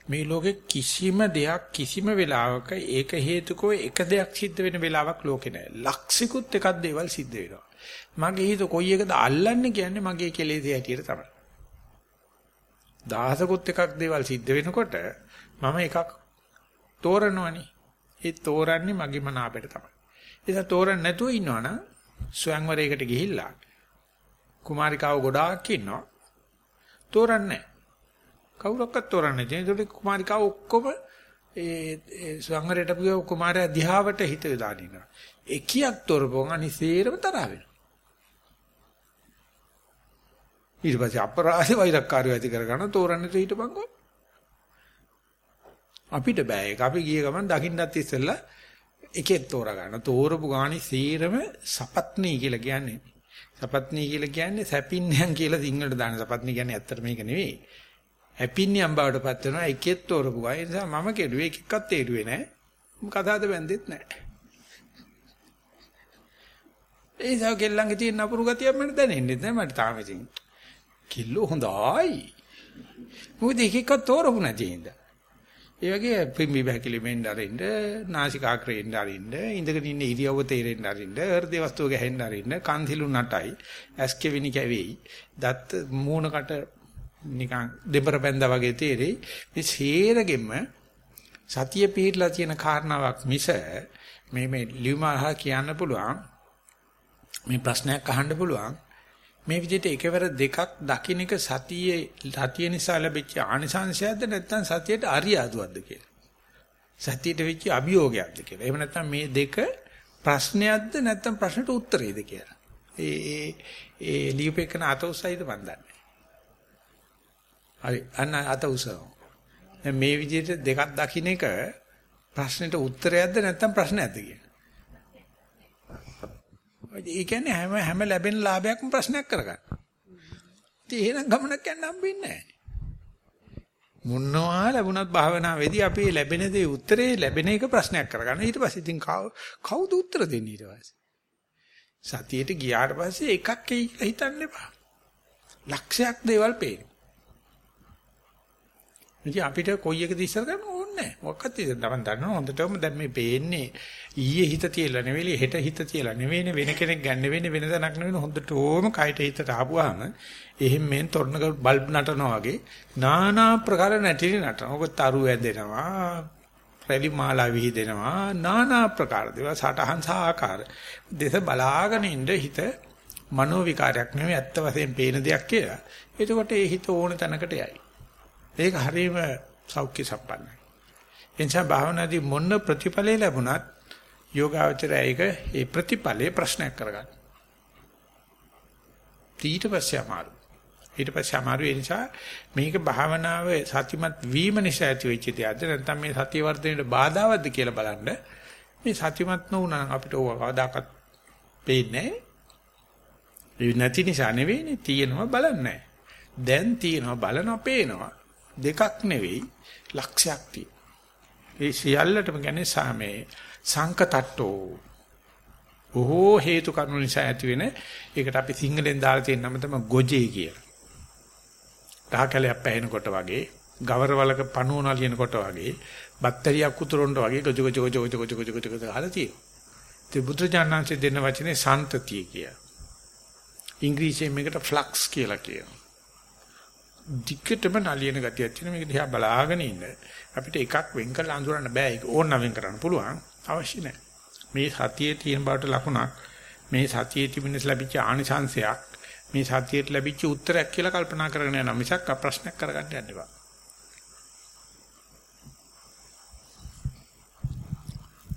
Speaker 1: මේ ලෝකේ කිසිම දෙයක් කිසිම වෙලාවක ඒක හේතුකෝ එක දෙයක් සිද්ධ වෙන වෙලාවක් ලෝකේ නැහැ. ලක්ෂිකුත් එකක් දේවල් සිද්ධ වෙනවා. මගේ හිත කොයි එකද අල්ලන්නේ කියන්නේ මගේ කෙලෙසේ හැටියට තමයි. දහසකුත් එකක් දේවල් සිද්ධ වෙනකොට මම එකක් තෝරනවනේ. ඒ තෝරන්නේ මගේ මන අපිට තමයි. ඒක තෝරන්න නැතුව ඉන්නවනම් ස්වයංවරයකට ගිහිල්ලා කුමාරිකාව ගොඩාක් ඉන්නවා. තෝරන්නේ කවුරක්වත් තෝරන්නේ නැහැ. ඒකට කුමාරිකාව ඔක්කොම ඒ ස්වංගරයට ගිය කුමාරයා දිහාවට හිත යොදාගෙන ඉන්නවා. එකියක් තොරපොන් අනිසේරම තරහ වෙනවා. ඊට පස්සේ අපරාධ වෛරක්කාරය ඇති කරගන්න තෝරන්නේ තෝ හිටපන්කෝ. අපිට බෑ ඒක. අපි ගිය ගමන් දකින්නත් ඉස්සෙල්ලා එකෙක් තෝරගන්න. තෝරපු ගානේ සීරම සපත්නී කියලා කියන්නේ. සපත්නී කියලා කියන්නේ සැපින්නියන් කියලා සිංහලට දාන සපත්නී කියන්නේ ඇත්තට මේක නෙවෙයි. හැපින්නියන් බවට පත් වෙනවා එකෙක් තෝරපු ගා. ඒ නිසා මම කෙරුවේ එකෙක්වත් තේරුවේ නෑ. කතාවද බැන්දෙත් නෑ. ඒ නිසා කෙල්ලන්ගේ තියෙන අපුරු ගතියක් මට දැනෙන්නේ නැහැ මට තාම ඉතින්. කිල්ලෝ හොඳයි. මොකද එකෙක්වත් තෝරපු නැති හින්දා. ඒ වගේ පිම්බි බහැකිලිමෙන් අරින්න, නාසිකාග්‍රයෙන් අරින්න, ඉඳගෙන ඉන්න ඉරියව්ව තේරෙන්න අරින්න, හෘද වස්තුව ගැහෙන්න අරින්න, කන්සිලු නටයි, ඇස්කෙවිනි කැවේයි, දත් මූණකට නිකන් දෙබර බැඳා වගේ තේරෙයි. මේ සේරගෙම සතිය පිළිලා තියෙන කාරණාවක් මිස මේ මේ ලියුමහා කියන්න පුළුවන් මේ ප්‍රශ්නයක් අහන්න පුළුවන් මේ විදිහට එකවර දෙකක් දකින්න එක සතියේ සතිය නිසා ලැබිච්ච ආනිසංශයක්ද නැත්නම් සතියට අරියාදුවක්ද කියලා. සතියට වෙච්ච අභියෝගයක්ද කියලා. එහෙම නැත්නම් මේ දෙක ප්‍රශ්නයක්ද නැත්නම් ප්‍රශ්නට උත්තරේද කියලා. ඒ ඒ ඒ ලියුපේකන අත උසයිද මන් දන්නේ. හරි අන්න අත උසව. මේ විදිහට දෙකක් දකින්න එක ප්‍රශ්නෙට උත්තරයක්ද නැත්නම් ප්‍රශ්නයක්ද කියලා. ඒ කියන්නේ හැම හැම ලැබෙන ලාභයක්ම ප්‍රශ්නයක් කරගන්න. ඉතින් එහෙනම් ගමනක් යන්න හම්බෙන්නේ නැහැ. මොනවා ලැබුණත් භාවනාවේදී අපි ලැබෙන දේ උත්තරේ ලැබෙන එක ප්‍රශ්නයක් කරගන්න. ඊට පස්සේ ඉතින් කවුද උත්තර දෙන්නේ ඊට පස්සේ? සතියේට ගියාට පස්සේ එකක් එයි කියලා හිතන්න එපා. ලක්ෂයක් දේවල් පේනවා. ඉතින් අපිට කොයි එකද ඉස්සර ගන්න ඕනේ නැහැ. මොකක්ද ඉතින් තමන් දන්නවා හොඳටම දැන් මේ පේන්නේ ඊයේ හිත තියලා නෙවෙයි හෙට හිත තියලා නෙවෙයිනේ වෙන කෙනෙක් ගන්න වෙන්නේ වෙන තැනක් නෙවෙයි හොඳටම කයට හිතට ආපුවාම එහෙම මෙන් තොරණක බල්බ් නටනවා වගේ নানা ප්‍රකාර නැටිලි නටන. ඔක තරු ඇදෙනවා, රැලි මාලා විහිදෙනවා, নানা ප්‍රකාර දේවල් සටහන් සහ ආකාර. දෙස බලාගෙන ඉඳ හිත මනෝ විකාරයක් නෙවෙයි ඇත්ත වශයෙන් පේන දෙයක් කියලා. එතකොට ඒ හිත ඕන තැනකට යයි. ඒක හරීම සෞඛ්‍ය සම්පන්නයි. එනිසා භාවනාදී මොන ප්‍රතිඵලය ලැබුණත් යෝගාවචරය ඒක ඒ ප්‍රතිඵලයේ ප්‍රශ්නයක් කරගන්න. ඊට පස්සේ අමාරු. ඊට පස්සේ අමාරු ඒ නිසා මේක භාවනාව සතිමත් වීම නිසා ඇති වෙච්ච දෙයක්ද නැත්නම් මේ සතිය වර්ධනයට බාධාවත්ද කියලා බලන්න මේ සතිමත් නොවුනා අපිට ඕක කවදාකවත් පේන්නේ නැහැ. නැති නිසා නෙවෙයිනේ තියෙනවා බලන්නේ. දැන් තියෙනවා බලනවා පේනවා. දෙකක් නෙවෙයි ලක්ෂයක් තියෙනවා. ඒ සියල්ලටම කියන්නේ සාමේ සංකතට්ටෝ. බොහෝ හේතු කරුණු නිසා ඇති වෙන ඒකට අපි සිංහලෙන් දාලා තියෙන නම තමයි ගොජේ කියලා. රහකැලයක් පැහෙනකොට වගේ, ගවරවලක පණුවන අලියනකොට වගේ, බත්තරියක් උතුරනකොට වගේ ගොජ ගොජ ගොජ ගොජ ගොජ ගොජ ගොජ ගහලා තියෙනවා. ඒ බුදුජානනාංශයෙන් දෙන වචනේ සාන්තතිය කියලා. ඉංග්‍රීසියෙන් මේකට ෆ්ලක්ස් කියලා කියනවා. දික්කටම නලියන ගතියක් තියෙන මේක දිහා බලාගෙන ඉන්න. අපිට එකක් වෙන් කරලා අඳුරන්න බෑ. ඒක ඕන වෙන් කරන්න පුළුවන්. අවශ්‍ය නැහැ. මේ සතියේ තියෙන බවට ලකුණක් මේ සතියේ තිබෙන ලැබිච්ච ආනිසංශයක් මේ සතියට ලැබිච්ච උත්තරයක් කියලා කල්පනා කරගෙන යනවා. මිසක් අප්‍රශ්නයක් කරගන්න යන්න එපා.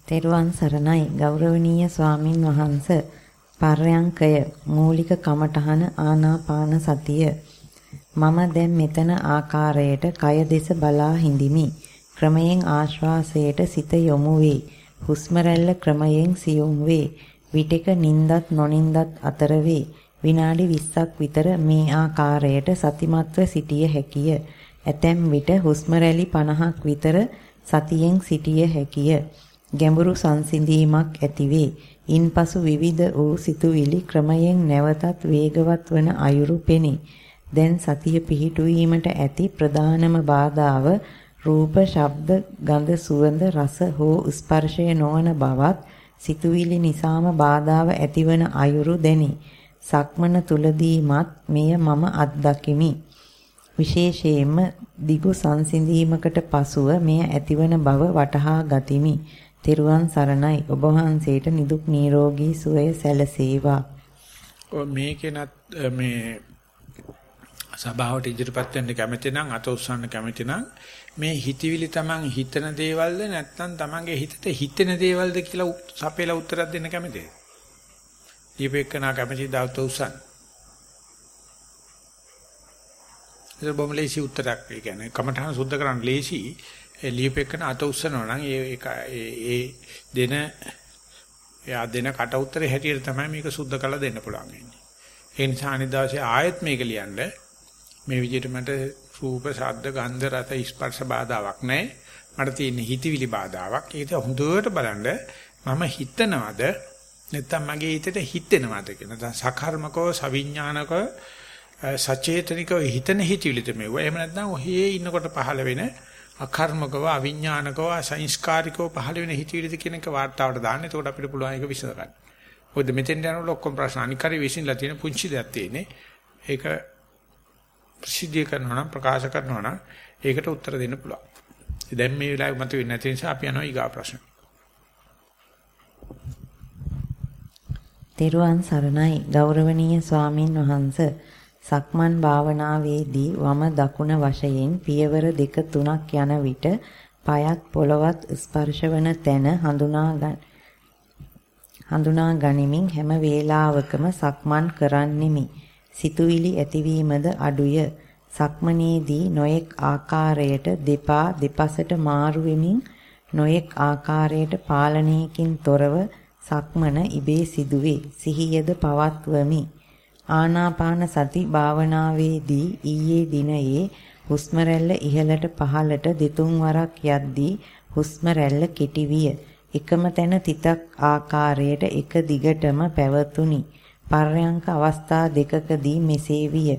Speaker 2: තෙරුවන් සරණයි. ගෞරවනීය ස්වාමින් වහන්ස පර්යංකය මූලික කමඨහන ආනාපාන සතිය. මම දැන් මෙතන ආකාරයට කය දෙස බලා හිඳිමි ක්‍රමයෙන් ආශ්වාසයට සිත යොමු වේ. හුස්ම රැල්ල ක්‍රමයෙන් සියුම් වේ. විටක නින්දත් නොනින්දත් අතර වේ. විනාඩි 20ක් විතර මේ ආකාරයට සතිමත්ව සිටිය හැකිය. ඇතැම් විට හුස්ම රැලි 50ක් විතර සතියෙන් සිටිය හැකිය. ගැඹුරු සංසිඳීමක් ඇතිවේ. ඉන්පසු විවිධ වූ සිතුවිලි ක්‍රමයෙන් නැවතත් වේගවත් වන අයුරු පෙනේ. දැන් සතිය පිහිටුවීමට ඇති ප්‍රධානම බාධාව රූප, ශබ්ද, ගඳ, සුවඳ, රස හෝ ස්පර්ශය නොවන බවත් සිතුවිලි නිසාම බාධාව ඇතිවන අයුරු දැනේ. සක්මන තුලදීමත් මෙය මම අත්දකිමි. විශේෂයෙන්ම දිගු සංසිඳීමකට පසුව මෙය ඇතිවන බව වටහා ගතිමි. තෙරුවන් සරණයි ඔබ වහන්සේට නිදුක් නිරෝගී සුවය සැලසේවා.
Speaker 1: මේකෙනත් මේ සභාවට ඉදිරිපත් වෙන්න කැමති නම් අත උස්සන්න කැමති නම් මේ හිතවිලි Taman හිතන දේවල්ද නැත්නම් Tamanගේ හිතට හිතෙන දේවල්ද කියලා සපේලා උත්තරයක් දෙන්න කැමතිද? දීපේකනා කැමති දාවත උස්සන්න. ඒක බොහොම ලේසි උත්තරයක්. ඒ කියන්නේ කමඨහන සුද්ධ කරන්න ලේසි. ඒ ලියපෙකන අත උස්සනවා නම් ඒ ඒ දෙන එයා දෙන කට උත්තරේ හැටියට තමයි මේක සුද්ධ කරලා දෙන්න පුළුවන් වෙන්නේ. ඒ නිසා අනිදාසේ ආයෙත් මේක ලියන්න මේ විදිහට මට රූප, ශබ්ද, ගන්ධ, රස, ස්පර්ශ බාධාවක් නැහැ. මට තියෙන හිතවිලි බාධාවක්. ඒක හොඳට බලන්න මම හිතනවද නැත්නම් මගේ හිතට හිතෙනවද කියන නැත්නම් සකර්මකව, සවිඥානිකව, සචේතනිකව හිතන හිතවිලිද මෙව. එහෙම නැත්නම් ඔහේ ඉන්නකොට පහළ වෙන අකර්මකව, අවිඥානිකව, අසංස්කාරිකව පහළ වෙන හිතවිලිද කියන එක වාර්තාවට දාන්න. එතකොට අපිට පුළුවන් ඒක විසඳ ගන්න. මොකද මෙතෙන් යනකොට ඔක්කොම ප්‍රශ්න අනිකාරී විශ්ින්ලා තියෙන පුංචි දෙයක් තියෙන්නේ. ඒක ප්‍රසිද්ධිය කරනවා නම් ප්‍රකාශ කරනවා නම් ඒකට උත්තර දෙන්න පුළුවන්. දැන් මේ වෙලාවේ මත වෙන්නේ නැති නිසා අපි යනවා ඊගා ප්‍රශ්න.
Speaker 2: තෙරුවන් සරණයි ගෞරවනීය ස්වාමින් වහන්ස සක්මන් භාවනාවේදී වම දකුණ වශයෙන් පියවර දෙක තුනක් යන විට පයත් පොළවත් ස්පර්ශවන තැන හඳුනා හඳුනා ගනිමින් හැම වේලාවකම සක්මන් කරන්නෙමි. සිතුවිලි ඇතිවීමද අඩුය. සක්මනේදී නොයෙක් ආකාරයට දෙපා දෙපසට මාරු වෙමින් නොයෙක් ආකාරයට පාලනයකින් තොරව සක්මන ඉබේ සිදුවේ. සිහියද පවත්වමි. ආනාපාන සති භාවනාවේදී ඊයේ දිනයේ හුස්ම රැල්ල ඉහළට පහළට දෙතුන් වරක් යද්දී හුස්ම රැල්ල කෙටි විය. එකම තැන තිතක් ආකාරයට එක දිගටම පැවතුණි. පර්යංක අවස්ථා දෙකකදී මෙසේ විය.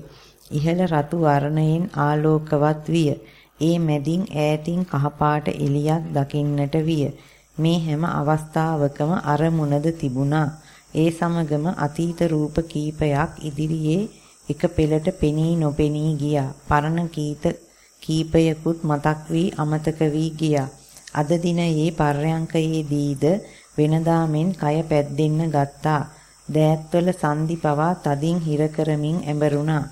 Speaker 2: ඉහළ රතු වර්ණයෙන් ආලෝකවත් විය. ඒ මැදින් ඈතින් කහපාට එළියක් දකින්නට විය. මේ හැම අවස්ථාවකම අරමුණද තිබුණා. ඒ සමගම අතීත රූප කීපයක් ඉදිරියේ එක පෙළට පෙනී නොපෙනී ගියා. පරණ කීත කීපයකුත් මතක් වී අමතක වී ගියා. අද දිනයේ පර්යංකයේදීද වෙනදා මෙන් කය පැද්දෙන්න ගත්තා. දෑත්වල සන්ධි පවා තදින් හිර කරමින් ඇඹරුණා.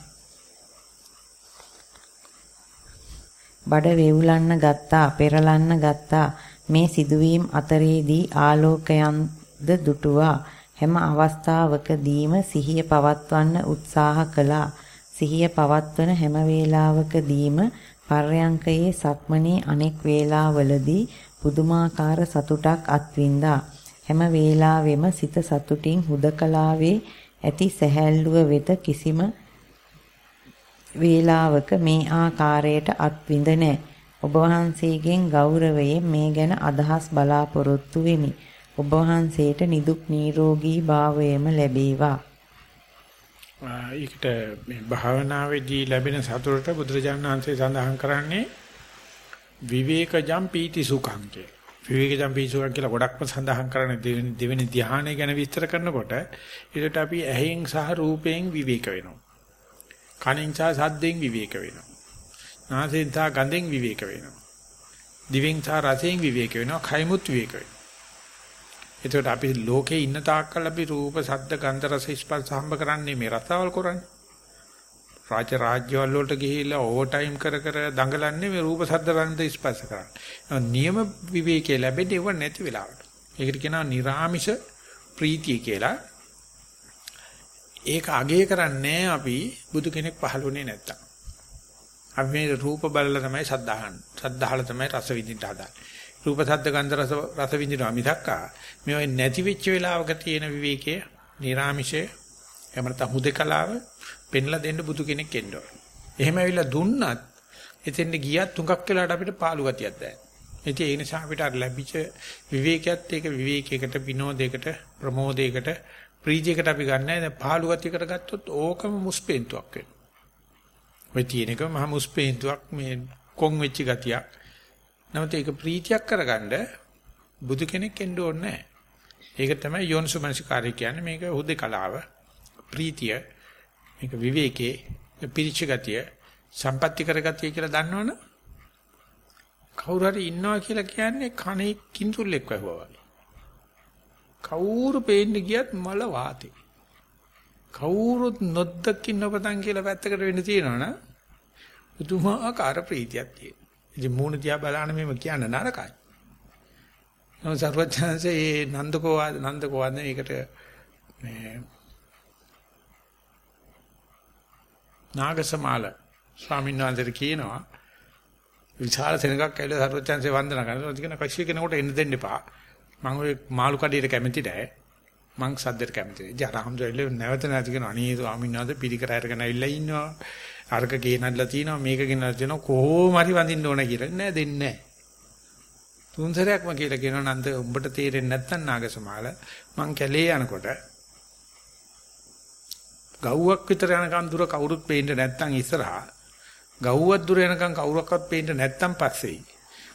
Speaker 2: බඩ වේවුලන්න ගත්තා, පෙරලන්න ගත්තා. මේ සිදුවීම් අතරේදී ආලෝකයන්ද දුටුවා. හැම අවස්ථාවකදීම සිහිය පවත්වන්න උත්සාහ කළා. සිහිය පවත්වන හැම වේලාවකදීම පර්යංකයේ සක්මනේ අනෙක් වේලාවලදී පුදුමාකාර සතුටක් අත්විඳා. හැම වේලාවෙම සිත සතුටින් හුදකලාවේ ඇති සැහැල්ලුව වෙත කිසිම වේලාවක මේ ආකාරයට අත්විඳ නැ. ඔබ වහන්සේගෙන් ගෞරවයෙන් මේ ගැන අදහස් බලාපොරොත්තු වෙමි. ඔබ වහන්සේට නිදුක් නිරෝගී භාවයම ලැබේවා.
Speaker 1: ඒකට මේ භාවනාවේදී ලැබෙන සතුටට බුදුරජාණන් වහන්සේ සඳහන් කරන්නේ විවේකජම් පීති සුඛං කියලා. විවේකජම් පීසුවක් කියලා ගොඩක්ම සඳහන් කරන දෙවෙනි ධ්‍යානය ගැන විස්තර කරනකොට ඒකට අපි ඇහෙන් සහ රූපයෙන් විවේක වෙනවා. කනෙන් සහ සද්දෙන් විවේක වෙනවා. නාසයෙන් සහ ගඳෙන් විවේක වෙනවා. දිවෙන් සහ රසයෙන් විවේක වෙනවා. කයමුත් විවේක වෙනවා. එතකොට අපි ලෝකේ ඉන්න තාක්කල් අපි රූප, ශබ්ද, ගන්ධ, රස, ස්පර්ශ හම්බ කරන්නේ මේ රසවල් කරන්නේ. රාජ්‍ය රාජ්‍යවල වලට ගිහිල්ලා ඕවර් ටයිම් කර කර දඟලන්නේ මේ රූප ශබ්ද රන්ද ස්පර්ශ කරන්නේ. නියම විවේකයේ ලැබෙන්නේ ඒව නැති වෙලාවට. ඒකට කියනවා නිර්ාමිෂ ප්‍රීතිය කියලා. ඒක අගය කරන්නේ අපි බුදු කෙනෙක් පහළුනේ නැත්තම්. අපි මේ රූප බලලා තමයි සද්ධාහන්. සද්ධාහල තමයි රස විඳින්න හදාන්නේ. රූප ශබ්ද ගන්ධ රස රස විඳිනවා මිසක්කා මේ නැති වෙච්ච වෙලාවක තියෙන විවේකයේ නිර්ාමිෂය එහෙම නැත්නම් හුදකලාව පෙන්ලා දෙන්න බුදු කෙනෙක් එන්න ඕන. එහෙම ඇවිල්ලා දුන්නත් එතෙන්ට ගියත් තුඟක් වෙලාට අපිට පාළු ගතියක් දැනෙනවා. ඉතින් ඒ නිසා අපිට අර ලැබිච්ච විවේකයත් ඒක විවේකයකට විනෝදයකට ප්‍රමෝදයකට ප්‍රීතියකට අපි ගන්නෑ. දැන් පාළු ගතියකට ගත්තොත් ඕකම මුස්පෙන්තුවක් වෙනවා. ඔය තියෙන එක මහ මුස්පේන්තුවක් මේ කොන් වෙච්ච ගතියක්. නමුත් ඒක ප්‍රීතියක් කරගන්න බුදු කෙනෙක් එන්න ඕනේ නැහැ. ඒක තමයි යෝනිසුමනසිකාරය කියන්නේ මේක හුදේකලාව ප්‍රීතිය මේක විවේකේ පිරිච්ච ගතිය සම්පත්‍ති කරගතිය කියලා දන්නවනේ කවුරු හරි ඉන්නවා කියලා කියන්නේ කණේ කිඳුල්ලෙක් වහුවා වගේ. කවුරු පේන්න ගියත් මල වාතේ. කවුරුත් නොදකින් නොපතන් කියලා පැත්තකට වෙන්න තියෙනවනම් පුදුමාකාර ප්‍රීතියක් තියෙනවා. ඉතින් මූණ දිහා බලන මේව කියන්න නරකයි. නම සර්වඥාන්සේ මේ නන්දකෝ නන්දකෝ වන්ද ඒකට මේ නාගසමාල ස්වාමීන් වහන්සේට කියනවා විශාල සෙනඟක් ඇවිල්ලා සර්වඥාන්සේ වන්දනා කරනවා. ඒක කියන කෂ්‍ය කෙනෙකුට එන්න දෙන්න එපා. මම ඔය මාළු කඩේට කැමති නැහැ. මං සද්දට කැමති නැහැ. ඉතින් අරහම්දුල්ලා නැවත නැති කියන අනේ ස්වාමීන් වහන්සේ පිළිකර අරගෙන ඇවිල්ලා ඉන්නවා. අර්ග ගේනල්ලා තිනවා මේක ගෙනල්ලා තිනවා කොහොම හරි වඳින්න ඕන කියලා. නෑ දෙන්නේ නෑ. තුන් සැරයක්ම කියලා කියනවා නන්ද උඹට තේරෙන්නේ නැත්නම් නාගසමාල මං කැලේ යනකොට ගව්වක් විතර යනකම් දුර කවුරුත් පේන්නේ නැත්නම් ඉස්සරහා. ගව්වක් දුර යනකම් කවුරක්වත් පේන්නේ නැත්නම් පස්සේ.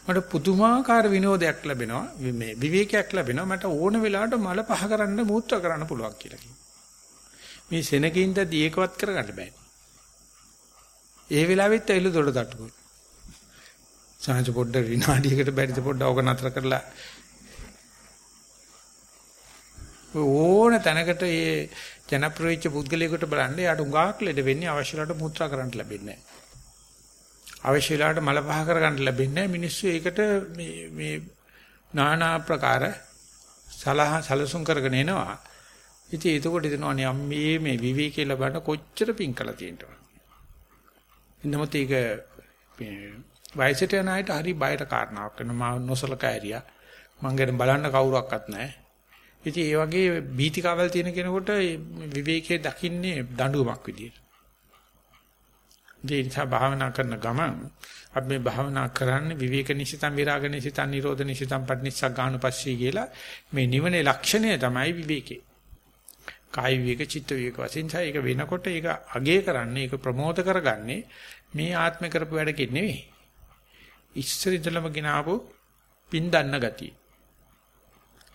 Speaker 1: මට පුදුමාකාර විනෝදයක් ලැබෙනවා. මේ විවේකයක් ලැබෙනවා. මට ඕන වෙලාවට මල පහ කරන්න මූත්‍රා කරන්න පුළුවන් කියලා කියනවා. මේ සෙනගින්ද දීකවත් කරගන්න බෑ. ඒ වෙලාවෙත් ඇවිල්ලා දොඩ තට්ටු සාංශ පොඩ්ඩ විනාඩියකට බැරිද පොඩ්ඩ ඕක නතර කරලා. ඕන තැනකට මේ ජනප්‍රියච්ච පුද්ගලයෙකුට බලන්න යාට උඟාක් ලෙඩ වෙන්නේ අවශ්‍යලාට මුත්‍රා කරන්න ලැබෙන්නේ නැහැ. අවශ්‍යලාට මල පහ කරගන්න ලැබෙන්නේ මිනිස්සු ඒකට මේ මේ নানা ප්‍රකාර සලහ සලසුම් කරගෙන එනවා. ඉතින් එතකොට හිතනවා මේ මේ විවේකී ලබන කොච්චර පිං කළා තියෙනවද? නමුත් ඒක වයසට යන අයට හරි බයට කාරණාවක් වෙනවා මම නොසලකා ඇරියා මං ගැන බලන්න කවුරක්වත් නැහැ ඉතින් ඒ වගේ බීතිකාවල් තියෙන කෙනෙකුට විවේකයේ දකින්නේ දඬුවමක් විදියට. දේන්සා භාවනා කරන ගමන් අපි මේ භාවනා කරන්නේ විවේක නිසිතං විරාග නිසිතං නිරෝධ නිසිතං පටිනිස්සග්ගානුපස්සී කියලා මේ නිවනේ ලක්ෂණය තමයි විවේකේ. කාය විවේක චිත්ත විවේක වශයෙන් ඒක වෙනකොට ඒක අගේ කරන්නේ ඒක ප්‍රමෝද කරගන්නේ මේ ආත්ම කරපු වැඩකින් නෙවෙයි. ඉස්සර ඉඳලම ගෙනාවු පින් දන්න ගතිය.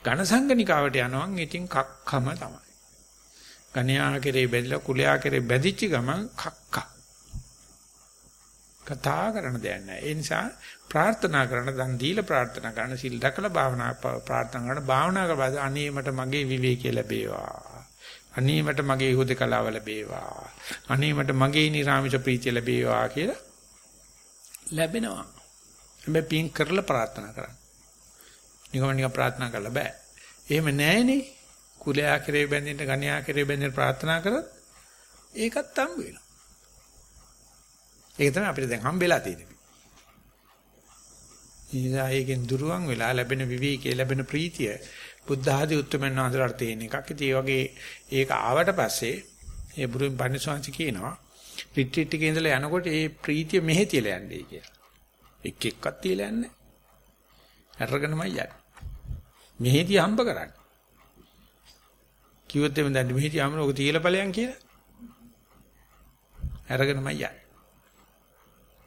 Speaker 1: ඝන සංගනිකාවට යනවන් ඉතින් කක්කම තමයි. ගණ්‍යා කෙරේ බැඳලා කුලයා කෙරේ බැඳිච්ච ගමන් කක්ක. කතා කරන දෙයක් නැහැ. ඒ නිසා ප්‍රාර්ථනා කරන දන් දීලා ප්‍රාර්ථනා කරන සිල් දකලා භාවනා ප්‍රාර්ථනා කරන භාවනා කරලා අනේ මට මගේ විවේකී ලැබේවා. අනේ මට මගේ හුදකලාව ලැබේවා. අනේ මට මගේ නිර්ාමිෂ ප්‍රීතිය ලැබේවා කියලා ලැබෙනවා. හැබැයි පින් කරලා ප්‍රාර්ථනා කරන්න. නිකම් නිකම් ප්‍රාර්ථනා කරලා බෑ. එහෙම නැහැනේ. කුලයා කෙරේ බැඳෙන්න, ගණ්‍යා කෙරේ බැඳෙන්න ප්‍රාර්ථනා කරත් ඒකත් හම්බ වෙනවා. ඒක තමයි අපිට දැන් හම්බෙලා තියෙන්නේ. ඉතින් ඒකෙන් දුරුවන් වෙලා ලැබෙන විවේකයේ ලැබෙන ප්‍රීතිය බුද්ධ ආදී උත්තරමන් වහන්සේලාට තියෙන එකක්. ඉතින් ඒ වගේ ඒක ආවට පස්සේ ඒ බුරුන් පන්සවාංශ කියනවා රිට්‍රීට් එකේ ඉඳලා යනකොට ඒ ප්‍රීතිය මෙහෙ තියලා යන්නේ කියලා. එක් එක්කක් තියලා යන්නේ. අරගෙනමයි යන්නේ. මෙහෙදී හම්බ කරන්නේ. කිව්වොත් එමෙ දැන් මෙහෙදී ආමන ඔක තියලා ඵලයන් කියලා. අරගෙනමයි යන්නේ.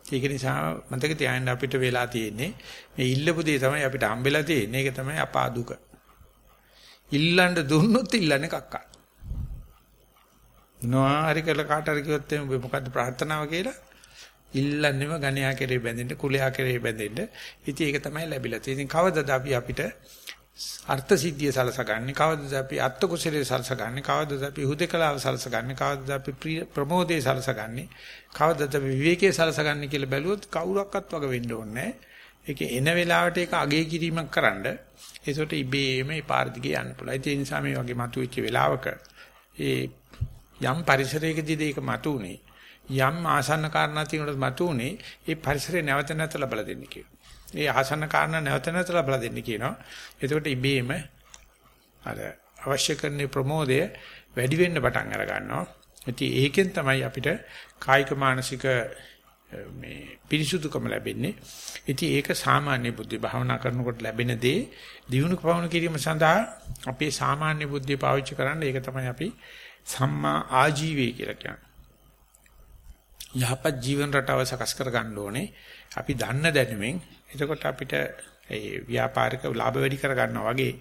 Speaker 1: ඒක නිසා මතක තියාගන්න අපිට වෙලා තියෙන්නේ මේ ඉල්ලපු දේ තමයි අපිට හම්බෙලා තියෙන්නේ. ඒක තමයි අපාදුක. ඉල්ලන්න දුන්නොත් ඉල්ලන්නේ කක්කා. නොආරි කළ කාට හරි කිව්වොත් එමෙ මොකද්ද ප්‍රාර්ථනාව කියලා ඉල්ලන්නේම ගණයා කෙරේ බැඳෙන්න කුලයා කෙරේ බැඳෙන්න. ඉතින් ඒක තමයි ලැබිලා තියෙන්නේ. කවදද අපි අපිට අර්ථ සිද්ධිය සලසගන්නේ? කවදද අපි අත්ත කුසලයේ සලසගන්නේ? කවදද අපි හුදකලාව සලසගන්නේ? කවදද අපි ප්‍රමෝදයේ සලසගන්නේ? කවදද අපි විවේකයේ සලසගන්නේ කියලා බැලුවොත් කවුරක්වත් වග වෙන්න ඕනේ නැහැ. ඒකේ එන වෙලාවට ඒක අගේ කිරීමක් කරන්න. ඒසොට ඉබේම මේ පාර දිගේ යන්න පුළුවන්. ඒ නිසා මේ වගේ මතුවෙච්ච වෙලාවක ඒ යම් පරිසරයකදී ඒක මතුනේ යම් ආසන්න කාරණා තියෙනකොට මතුනේ ඒ පරිසරේ නැවත නැවත ලබලා දෙන්න කියනවා. ඒ ආසන්න කාරණා නැවත නැවත ලබලා දෙන්න කියනවා. එතකොට ඉබේම අර අවශ්‍ය කරන ප්‍රමෝදය වැඩි වෙන්න පටන් අර ගන්නවා. ඉතින් ඒකෙන් තමයි අපිට කායික මානසික මේ පිරිසුදුකම ලැබෙන්නේ. ඉතින් ඒක සාමාන්‍ය බුද්ධි භාවනා කරනකොට ලැබෙන දේ දිනු පවණු කිරීම සඳහා අපේ සාමාන්‍ය බුද්ධිය පාවිච්චි කරන්න ඒක තමයි අපි සම්මා ආජීවය කියලා කියන්නේ. යහපත් ජීවන රටාව සකස් කර ගන්න ඕනේ. අපි දන්න දැනුමෙන් එතකොට අපිට ඒ ව්‍යාපාරික ලාභ වැඩි කර ගන්නවා වගේ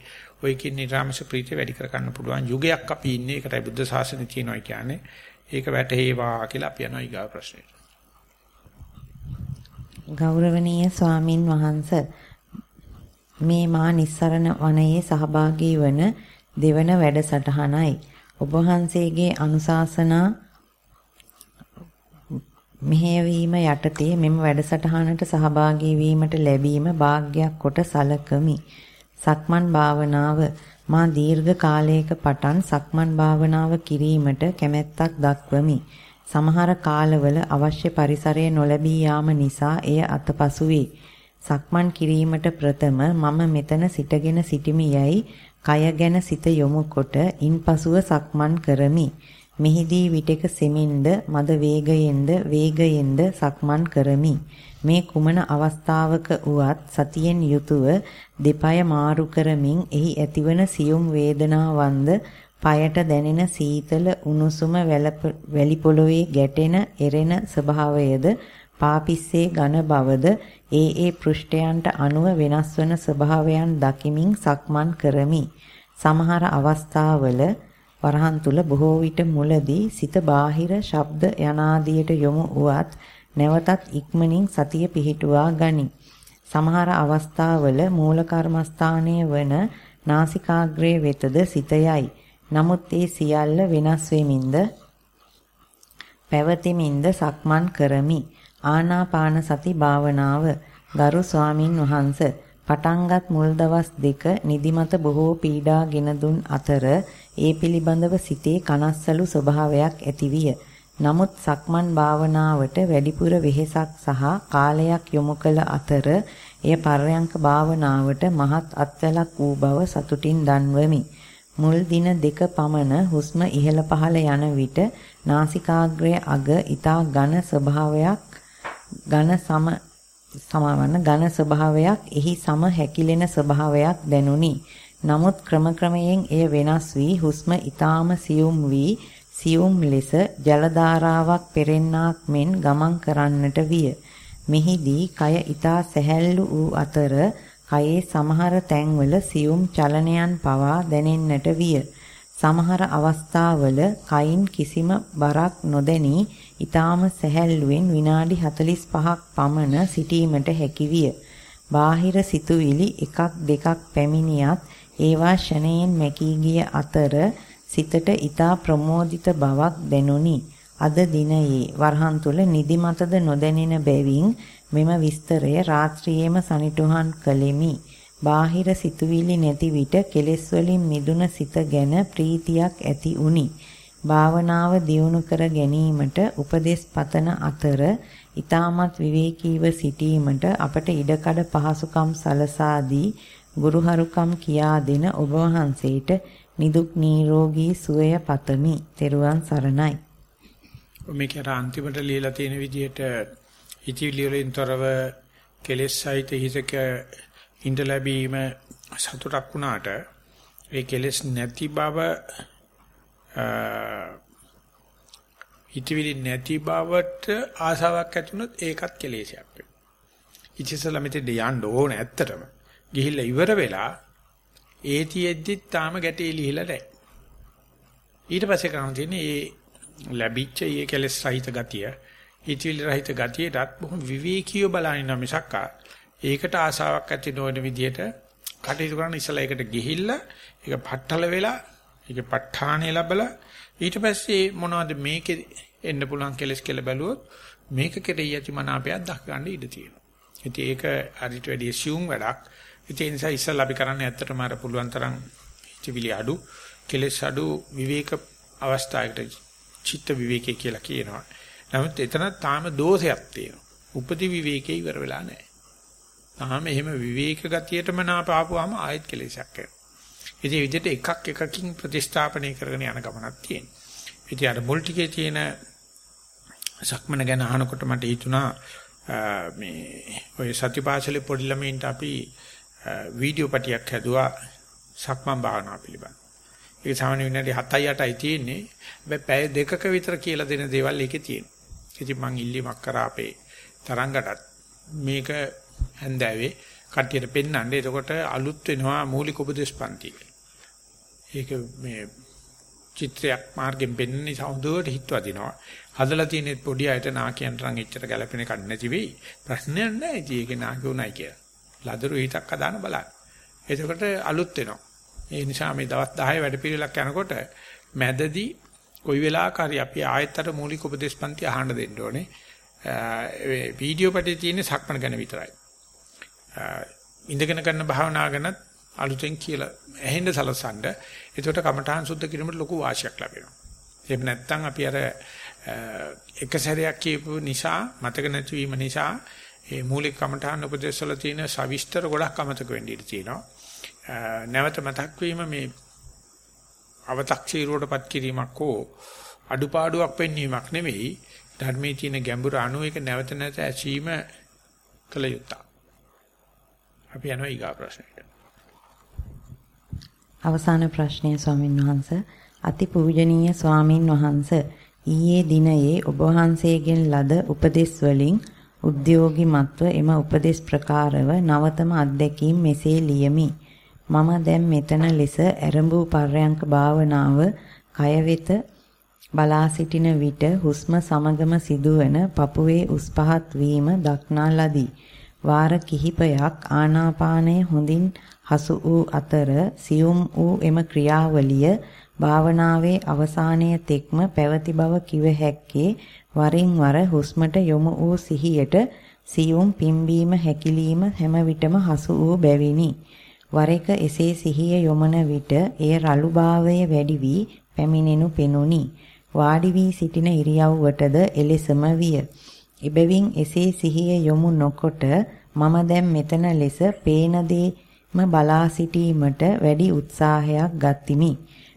Speaker 1: ඔය කියන නිරාමස ප්‍රීතිය වැඩි කර ගන්න පුළුවන් යුගයක් අපි ඉන්නේ. ඒකටයි බුද්ධ ශාසනය තියෙනවා කියන්නේ. ඒක වැටහේවා කියලා අපි යනවා ඊගා ප්‍රශ්නෙට.
Speaker 2: ගෞරවනීය ස්වාමින් වහන්සේ මේ මා නිස්සරණ වනයේ සහභාගී වන දෙවන වැඩසටහනයි. ඔබ වහන්සේගේ අනුශාසනා මෙහෙයවීම යටතේ මෙම වැඩසටහනට සහභාගී වීමට ලැබීම වාග්යක් කොට සලකමි. සක්මන් භාවනාව මා දීර්ඝ කාලයක පටන් සක්මන් භාවනාව කිරීමට කැමැත්තක් දක්වමි. සමහර කාලවල අවශ්‍ය පරිසරය නොලැබී යාම නිසා එය අතපසු වේ. සක්මන් කිරීමට ප්‍රථම මම මෙතන සිටගෙන සිටිමි යයි කය ගැන සිත යොමු කොට ඉන්පසුව සක්මන් කරමි. මෙහිදී විටක සෙමින්ද මද වේගයෙන්ද වේගයෙන්ද සක්මන් කරමි. මේ කුමන අවස්ථාවක වුවත් සතියෙන් යුතුව දෙපය මාරු කරමින් එහි ඇතිවන සියුම් වේදනාවන්ද পায়ට දැනෙන සීතල උණුසුම වැලි පොළවේ ගැටෙන එරෙන ස්වභාවයද පාපිස්සේ ඝන බවද ඒ ඒ පෘෂ්ඨයන්ට අනුව වෙනස් වන ස්වභාවයන් දකිමින් සක්මන් කරමි. සමහර අවස්ථාවල වරහන් තුල බොහෝ විට මුලදී සිත බාහිර ශබ්ද යනාදියට යොමු වුවත් නැවතත් ඉක්මනින් සතිය පිහිටුවා ගනි. සමහර අවස්ථාවල මූල කර්මස්ථානයේ වන නාසිකාග්‍රේ වෙතද සිත යයි. නමුත් ඒ සියල්ල වෙනස් වෙමින්ද පැවතෙමින්ද සක්මන් කරමි. ආනාපාන සති භාවනාව ගරු ස්වාමින් වහන්ස පටන්ගත් මුල් දවස් දෙක නිදිමත බොහෝ පීඩා ගෙන දුන් අතර ඒ පිළිබඳව සිතේ කනස්සලු ස්වභාවයක් ඇතිවිය. නමුත් සක්මන් භාවනාවට වැඩිපුර වෙහෙසක් සහ කාලයක් යොමු කළ අතර එය පර්යංක භාවනාවට මහත් අත්වැලක් වූ බව සතුටින් දන්වමි. මුල් දින දෙක පමණ හුස්ම ඉහළ පහළ යන විට නාසිකාග්‍රයේ අග ඊතා ඝන ස්වභාවයක් ඝන සම සමවන ඝන ස්වභාවයක් එහි සම හැකිලෙන ස්වභාවයක් දැනුනි. නමුත් ක්‍රම ක්‍රමයෙන් එය වෙනස් වී හුස්ම ඊටාම සියුම් වී සියුම් ලෙස ජල ධාරාවක් පෙරෙන්නාක් මෙන් ගමන් කරන්නට විය. මෙහිදී කය ඊතා සැහැල්ලු වූ අතර කයේ සමහර තැන්වල සියුම් චලනයන් පවා දැනෙන්නට විය. සමහර අවස්ථාවල කයින් කිසිම බරක් නොදැනී ඊටාම සැහැල්ලුවෙන් විනාඩි 45ක් පමණ සිටීමට හැකි විය. බාහිර සිතුවිලි එකක් දෙකක් පැමිණියත් ඒවා ෂණයෙන් මැකී ගිය අතර සිතට ඊටා ප්‍රමෝදිත බවක් දැනුනි. අද දිනයේ වරහන් තුල නිදිමතද නොදැනෙන බැවින් මෙම විස්තරය රාත්‍රියේම සනිටුහන් කළෙමි. බාහිර සිතුවිලි නැති විට කෙලෙස් වලින් මිදුන සිත ගැන ප්‍රීතියක් ඇති උනි. භාවනාව දියුණු කර ගැනීමට උපදෙස් පතන අතර ඊටමත් විවේකීව සිටීමට අපට ඉඩකඩ පහසුකම් සලසා දී ගුරුහරුකම් කියා දෙන ඔබ වහන්සේට නිදුක් නිරෝගී සුවය පතමි. ත්වන් සරණයි.
Speaker 1: මේක අන්තිමට ලියලා තියෙන විදිහට හිතවිලි වලින් තොරව කෙලෙස් සහිත හිතක ඉඳ ලැබීම සතුටක් වුණාට ඒ කෙලෙස් නැති බව හිතවිලි නැති බවට ආසාවක් ඇති වුණොත් ඒකත් කෙලෙසයක් වෙනවා. ඉතිසලා මෙතෙන්ද යන්න ඕන ඇත්තටම. ගිහිල්ලා ඉවර වෙලා ඒතියෙද්දිත් තාම ගැටේ ලිහිලා නැහැ. ඊට පස්සේ කරන්න තියෙන්නේ මේ ලැබිච්ච ඊයේ කැලස් සහිත ගතිය, හිතවිලි රහිත ගතියටත් බොහොම විවේකීව බලනින්න මිසක් ඒකට ආසාවක් ඇති නොවන විදිහට කටයුතු කරන ඉස්සලා ඒකට ගිහිල්ලා ඒක පට්ටල වෙලා ඒක ප ဋ ාණේ ලැබලා ඊට පස්සේ මොනවද මේකේ එන්න පුළුවන් කෙලස් කියලා බැලුවොත් මේක කෙරෙහි ඇති මනාපයක් දක්වන්න ඉඩ තියෙනවා. ඉතින් ඒක අරිට වැඩි assume වැඩක්. ඉතින් ඒ නිසා ඉස්සලා අපි කරන්නේ ඇත්තටම අර පුළුවන් තරම් හිතවිලි අඩු කෙලස් අඩු විවේක අවස්ථාවකට චිත්ත විවේකයේ කියලා කියනවා. නමුත් එතන තාම දෝෂයක් තියෙනවා. උපති විවේකේ ඉවර වෙලා නැහැ. තාම එහෙම විවේක ගතියටම නාපාපුවාම ආයෙත් කෙලෙසක් එනවා. ඉතින් විදිහට එකක් එකකින් ප්‍රතිස්ථාපනය කරගෙන යන ගමනක් තියෙනවා. ඉතින් අර මුල් ටිකේ තියෙන සක්මන ගැන අහනකොට මට හිතුණා මේ ඔය සතිපාසලේ පොඩි ළමයින්ට අපි වීඩියෝ පටියක් හැදුවා සක්මන් භාවනාව පිළිබඳ. ඒක සාමාන්‍ය විනාඩි 7යි 8යි තියෙන්නේ. හැබැයි පැය දෙකක විතර කියලා දෙන දේවල් ඒකේ තියෙනවා. ඉතින් මං ඉල්ලීමක් කරා අපේ තරංගටත් මේක හැන්දෑවේ කට්ටියට පෙන්වන්න. එතකොට අලුත් වෙනවා මූලික උපදේශ පන්ති. ඒක මේ චිත්‍රයක් මාර්ගෙන් පෙන්වන නිසා හොඳට හිතවදිනවා. හදලා තියෙන පොඩි අයට නාකියන්ට නම් එච්චර ගැළපෙන එකක් නැති වෙයි. ප්‍රශ්නයක් නැහැ. ඉතින් ඒක නාකි උනායි කියලා. ලදරු හිතක් හදාන බලන්න. එතකොට අලුත් වෙනවා. ඒ නිසා මේ දවස් 10 වැඩ පිළිලක් යනකොට මැදදී කොයි වෙලාවක හරි අපි ආයතතර මූලික උපදේශ පන්ති අහන්න දෙන්න ඕනේ. වීඩියෝ පිටේ තියෙන සක්මන ගැන විතරයි. ඉඳගෙන කරන භාවනා ගැනත් අලුතෙන් කියලා ඇහෙන්න සලසන්න. එතකොට කමඨාන් සුද්ධ කිරීමට ලොකු වාසියක් ලැබෙනවා. එහෙම නැත්නම් අපි අර එක සැරයක් කියපු නිසා මතක නැතිවීම නිසා මේ මූලික කමඨාන් උපදේශවල තියෙන සවිස්තර ගොඩක් අමතක වෙන්න ඉඩ තියෙනවා. නැවත මතක් වීම මේ අව탁සීරුවටපත් කිරීමක් හෝ අඩුපාඩුවක් පෙන්වීමක් නෙවෙයි ධර්මයේ තියෙන ගැඹුරු අණු එක නැවත නැවත ඇසීම කළ යුතුය. අපි යනවා ඊගා ප්‍රශ්නෙට.
Speaker 2: අවසාන ප්‍රශ්නය ස්වාමින් වහන්සේ අතිපූජනීය ස්වාමින් වහන්සේ ඊයේ දිනයේ ඔබ වහන්සේගෙන් ලද උපදෙස් වලින් උද්‍යෝගිමත්ව එම උපදෙස් ප්‍රකාරව නවතම අත්දැකීම් මෙසේ ලියමි. මම දැන් මෙතන ලෙස ඇරඹූ පර්යංක භාවනාව කය වෙත බලා සිටින විට හුස්ම සමගම සිදුවන පපුවේ උස් පහත් වීම දක්නා ලදී. වාර කිහිපයක් ආනාපානය හොඳින් හසු වූ අතර සියුම් වූ එම ක්‍රියාවලිය භාවනාවේ අවසානයේ තෙක්ම පැවති බව කිව හැක්කේ වරින් වර හුස්මට යොමු වූ සිහියට සියුම් පිම්බීම හැකිලිම හැම විටම හසු වූ බැවිනි. වර එක එසේ සිහිය යොමන විට එය රළුභාවය වැඩි වී පැමිණෙනු පෙනුනි. වාඩි වී සිටින ඉරියව්වටද එලෙසම විය. එබැවින් එසේ සිහිය යොමු නොකොට මම දැන් මෙතන ලෙස පේන දේම බලා සිටීමට වැඩි උත්සාහයක් ගත්තිමි.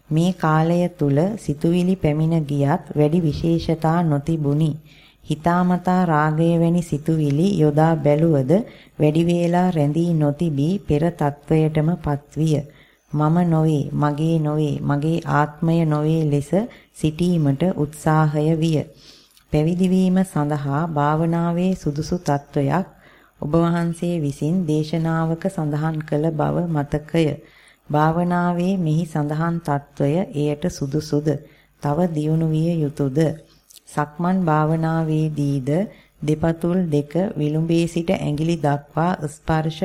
Speaker 2: මේ කාලය තුල සිතුවිලි පැමිණ ගියත් වැඩි විශේෂතා නොතිබුණි. හිතාමතා රාගය වැනි සිතුවිලි යොදා බැලුවද වැඩි වේලා රැඳී නොතිබී පෙර තත්වයටම පත්විය. මම නොවේ, මගේ නොවේ, මගේ ආත්මය නොවේ ලෙස සිටීමට උත්සාහය විය. පැවිදි වීම සඳහා භාවනාවේ සුදුසු තත්වයක් ඔබ වහන්සේ විසින් දේශනාවක සඳහන් කළ බව මතකය. භාවනාවේ මෙහි සඳහන් తত্ত্বය එයට සුදුසුද? තව දියුණු විය යුතුයද? සක්මන් භාවනාවේදීද දෙපතුල් දෙක විලුඹේ සිට ඇඟිලි දක්වා ස්පර්ශ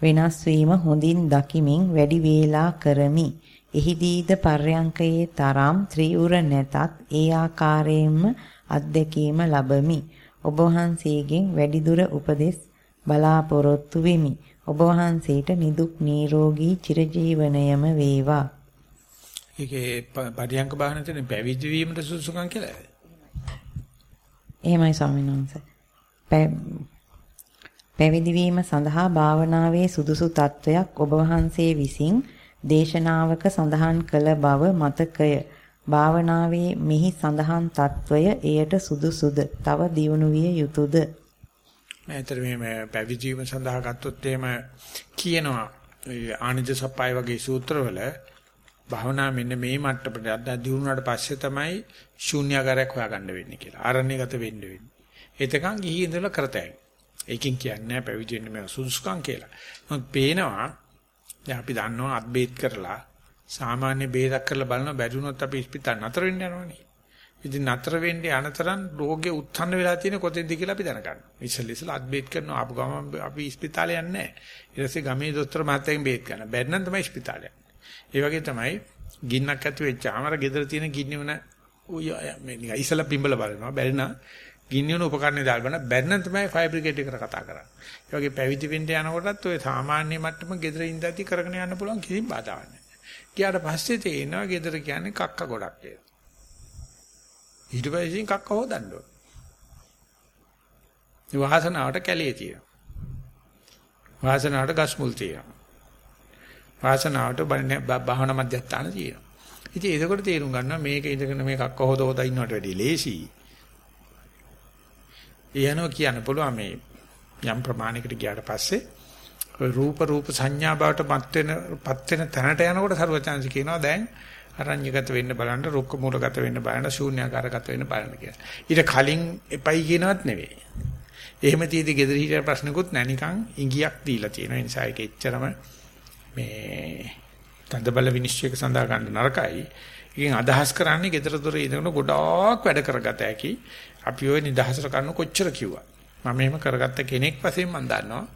Speaker 2: වෙනස් වීම හොඳින් දකිමින් වැඩි වේලා කරමි. එහිදීද පර්යංකයේ තරම් ත්‍රිඋර නැතත් ඒ ආකාරයෙන්ම අත්දැකීම ලබමි. ඔබ වහන්සේගෙන් වැඩිදුර උපදෙස් බලාපොරොත්තු වෙමි. ඔබ වහන්සේට නිදුක් නිරෝගී චිරජීවනයම වේවා.
Speaker 1: ඒකේ පරියංක බාහනතේ පැවිදි වීමට සුසුකම් කියලාද?
Speaker 2: එහෙමයි ස්වාමීන් වහන්සේ. පැවිදි වීම සඳහා භාවනාවේ සුදුසු තත්වයක් ඔබ වහන්සේ විසින් දේශනාවක සඳහන් කළ බව මතකය. භාවනාවේ මෙහි සඳහන් తত্ত্বය එයට සුදුසුද? තව දියුණු විය යුතුයද?
Speaker 1: මෑතර මේ පැවිදීම සඳහා ගත්තොත් එහෙම කියනවා ආනිජ සප්පයි වගේ සූත්‍රවල භාවනා මෙන්න මේ මට්ටමට අද්දා දිනුනාට පස්සේ තමයි ශූන්‍යාකාරයක් හොයාගන්න වෙන්නේ කියලා. ආරණ්‍යගත වෙන්න වෙන්නේ. එතකන් ගිහි ඉඳලා කරතයි. ඒකෙන් කියන්නේ පැවිදි වෙන්න මේ සුදුසුකම් කියලා. නමුත් පේනවා දැන් අපි දන්නවා අත්බේත් කරලා සාමාන්‍ය බේදක් කරලා බලනවා බැරි වුණොත් අපි ඉස්පිතාල නතර වෙන්න යනවනේ. ඉතින් නතර වෙන්නේ අනතරන් රෝගේ උත්හන්න වෙලා තියෙන කොතෙන්ද කියලා අපි දැනගන්න. ඉස්සෙල්ලා ඉස්සෙල්ලා අත්බේත් කරනවා ආපු ගමන් අපි ඉස්පිතාලේ යන්නේ නැහැ. ඊට පස්සේ ගමේ දොස්තර මහත්තයන් බේත් ගන්න. බැරි නම් තමයි ඉස්පිතාලේ ඒ වගේ තමයි ගින්නක් ඇති වෙච්චාම අර ගෙදර තියෙන ගින්නවන මේ නිකන් ඉස්සෙල්ලා පිඹල බලනවා. බැරි නම් ගින්නවන උපකරණ දාලා බලන බැරි නම් තමයි ෆයර් බ්‍රිගේඩ් එකට කතා කරන්නේ. ඒ වගේ පැවිදි වෙන්න යනකොටත් ඔය සාමාන්‍ය මට්ටම ගෙදර ඉඳලා කරගෙන යන්න පුළුවන් කිසිම බාධාවක් නැහැ. ගියාට පස්සේ තේනවා ගෙදර කියන්නේ කක්ක ගොඩක් කියලා. ඊට පස්සේ කක්ක හොදන්න ඕන. ඒ වාසනාවට කැලේ තියෙනවා. වාසනාවට ගස් මුල් තියෙනවා. වාසනාවට බාහන මධ්‍යස්ථාන තියෙනවා. ඉතින් ඒකකොට තේරුම් ගන්නවා මේක ඉඳගෙන මේ කක්ක හොද හොද ඉන්නවට වැඩිය ලේසි. එයනෝ කියන්න පුළුවන් මේ යම් ප්‍රමාණයකට ගියාට පස්සේ රූප රූප සංඥා බවට පත් වෙන පත් වෙන තැනට යනකොට සර්වචාන්සි කියනවා දැන් අරඤ්‍යගත වෙන්න බලන්න, රුක්ක මූලගත වෙන්න බලන්න, ශූන්‍යාකාරගත වෙන්න බලන්න කියලා. ඊට කලින් එපයි කියනවත් නෙවෙයි. එහෙම තීදි gedari හිටිය ප්‍රශ්නකුත් නැහැ නිකන් ඉඟියක් දීලා තියෙනවා. ඒ නිසා ඒක එච්චරම මේ තදබල විනිශ්චයක සඳහා ගන්න නරකයි. ඉතින් අදහස් කරන්නේ gedara dore ඉඳගෙන ගොඩාක් වැඩ කරගත හැකි. අපි ওই නිදහසට කරන කොච්චර කිව්වා. මම එහෙම කරගත්ත කෙනෙක් වශයෙන් මම දන්නවා.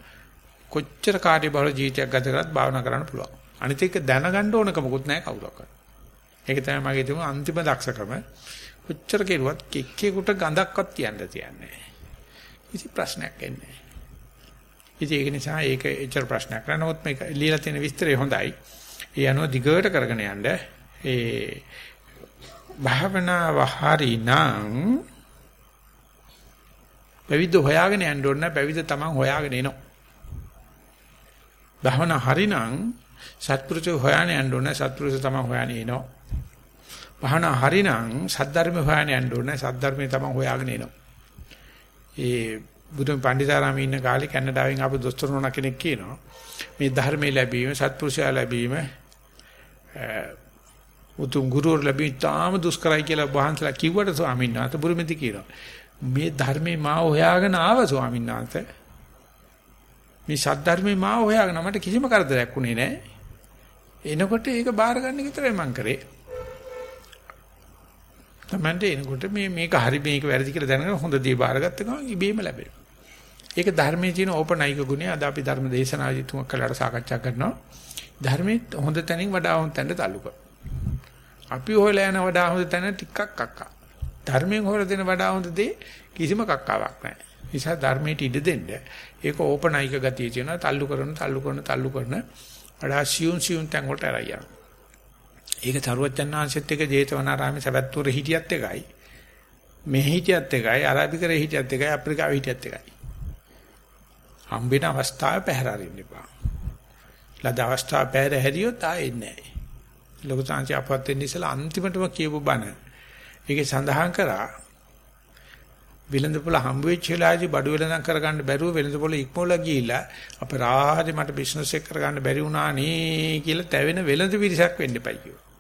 Speaker 1: කොච්චර කාර්යබහුල ජීවිතයක් ගත කරත් භාවනා කරන්න පුළුවන්. අනිත් එක දැනගන්න ඕනකමකුත් නැහැ කවුරක්වත්. ඒක තමයි මගේ තිබුණු අන්තිම දක්ෂකම. කොච්චර කෙරුවත් කෙක්කේකට ගඳක්වත් තියන්න තියන්නේ. කිසි ප්‍රශ්නයක් එන්නේ නැහැ. ඒක නිසා ඒක එච්චර ප්‍රශ්නයක් නෑ. නමුත් මේක লীලා තියෙන විස්තරය හොඳයි. ඒ අනුව දිගට කරගෙන යන්න ඒ භාවනාව හරිනම් පැවිද්ද හොයාගෙන යන්න ඕන නැහැ. පැවිද්ද තමන් හොයාගෙන එනවා. භාවනා හරිනම් සත්පුරුෂය හොයාගෙන යන්න ඕන නැහැ. සත්පුරුෂය තමන් හොයාගෙන එනවා. භාවනා හරිනම් සද්ධර්ම හොයාගෙන යන්න ඕන නැහැ. සද්ධර්මය තමන් හොයාගෙන එනවා. ඒ බුදුන් පණ්ඩිතාරාමේ ඉන්න කාලේ කැනඩාවෙන් ආපු දොස්තර නෝනා කෙනෙක් කියනවා මේ ධර්මයේ ලැබීම සත්පුරුෂයා ලැබීම උතුම් ගුරුවරු ලැබීම තාම දුෂ්කරයි කියලා වහන්සලා කිව්වට ස්වාමීන් වහන්සේ බුරුමෙදි කියනවා මේ ධර්මේ මා හොයාගෙන ආව ස්වාමීන් වහන්සේ මේ සද්ධර්මේ මා හොයාගෙන මට කිසිම කරදරයක් උනේ නැහැ එනකොට ඒක බාර ගන්න විතරයි මං කරේ Tamande එනකොට මේ මේක හරි මේක වැරදි කියලා දැනගෙන හොඳ දේ බාරගත්ත ගමන් ඉබේම ලැබෙනවා. ඒක ධර්මයේ තියෙන ඕපනයික ගුණය අද අපි ධර්ම දේශනාදී තුමක් කළාට සාකච්ඡා කරනවා. ධර්මයේ හොඳ තැනින් වඩා හොඳ තැනට تعلق අපි හොයලා යන වඩා හොඳ තැන ටිකක් අක්කා. ධර්මයෙන් හොයලා දෙන වඩා හොඳ දේ කිසිම කක්කාවක් නැහැ. නිසා ධර්මයට ඉඩ දෙන්න ඒක ඕපනයික ගතිය තියෙනවා. තල්ලු කරන, තල්ලු කරන, තල්ලු කරන වඩා සියුම් සියුම් තැන් වලට අරයන්. ඒක තරුවචන්නාංශෙත් එක ජේතවනාරාමේ සවැත්තුර හිටියත් එකයි. මේ හිටියත් එකයි, අරාබිකරේ හිටියත් එකයි, අප්‍රිකාවේ හිටියත් එකයි. හම්බෙන අවස්ථාව පැහැර අරින්න එපා. ලද අවස්ථාව පැහැර හැරියොත් ආයෙත් නැහැ. ලොකු සංසි අපවත් වෙන්න ඉස්සලා අන්තිමටම කියපු බණ. ඒකේ සඳහන් කරා විලඳපොළ හම්බ වෙච්ච වෙලාවේදී බඩු වෙලඳන් කරගන්න බැරුව වෙලඳපොළ ඉක්මවලා ගිහිලා අපරාධේ මට බිස්නස් එක කරගන්න බැරි වුණා නේ කියලා තැවෙන වෙලඳ විරිසක් වෙන්න එපයි කිව්වා.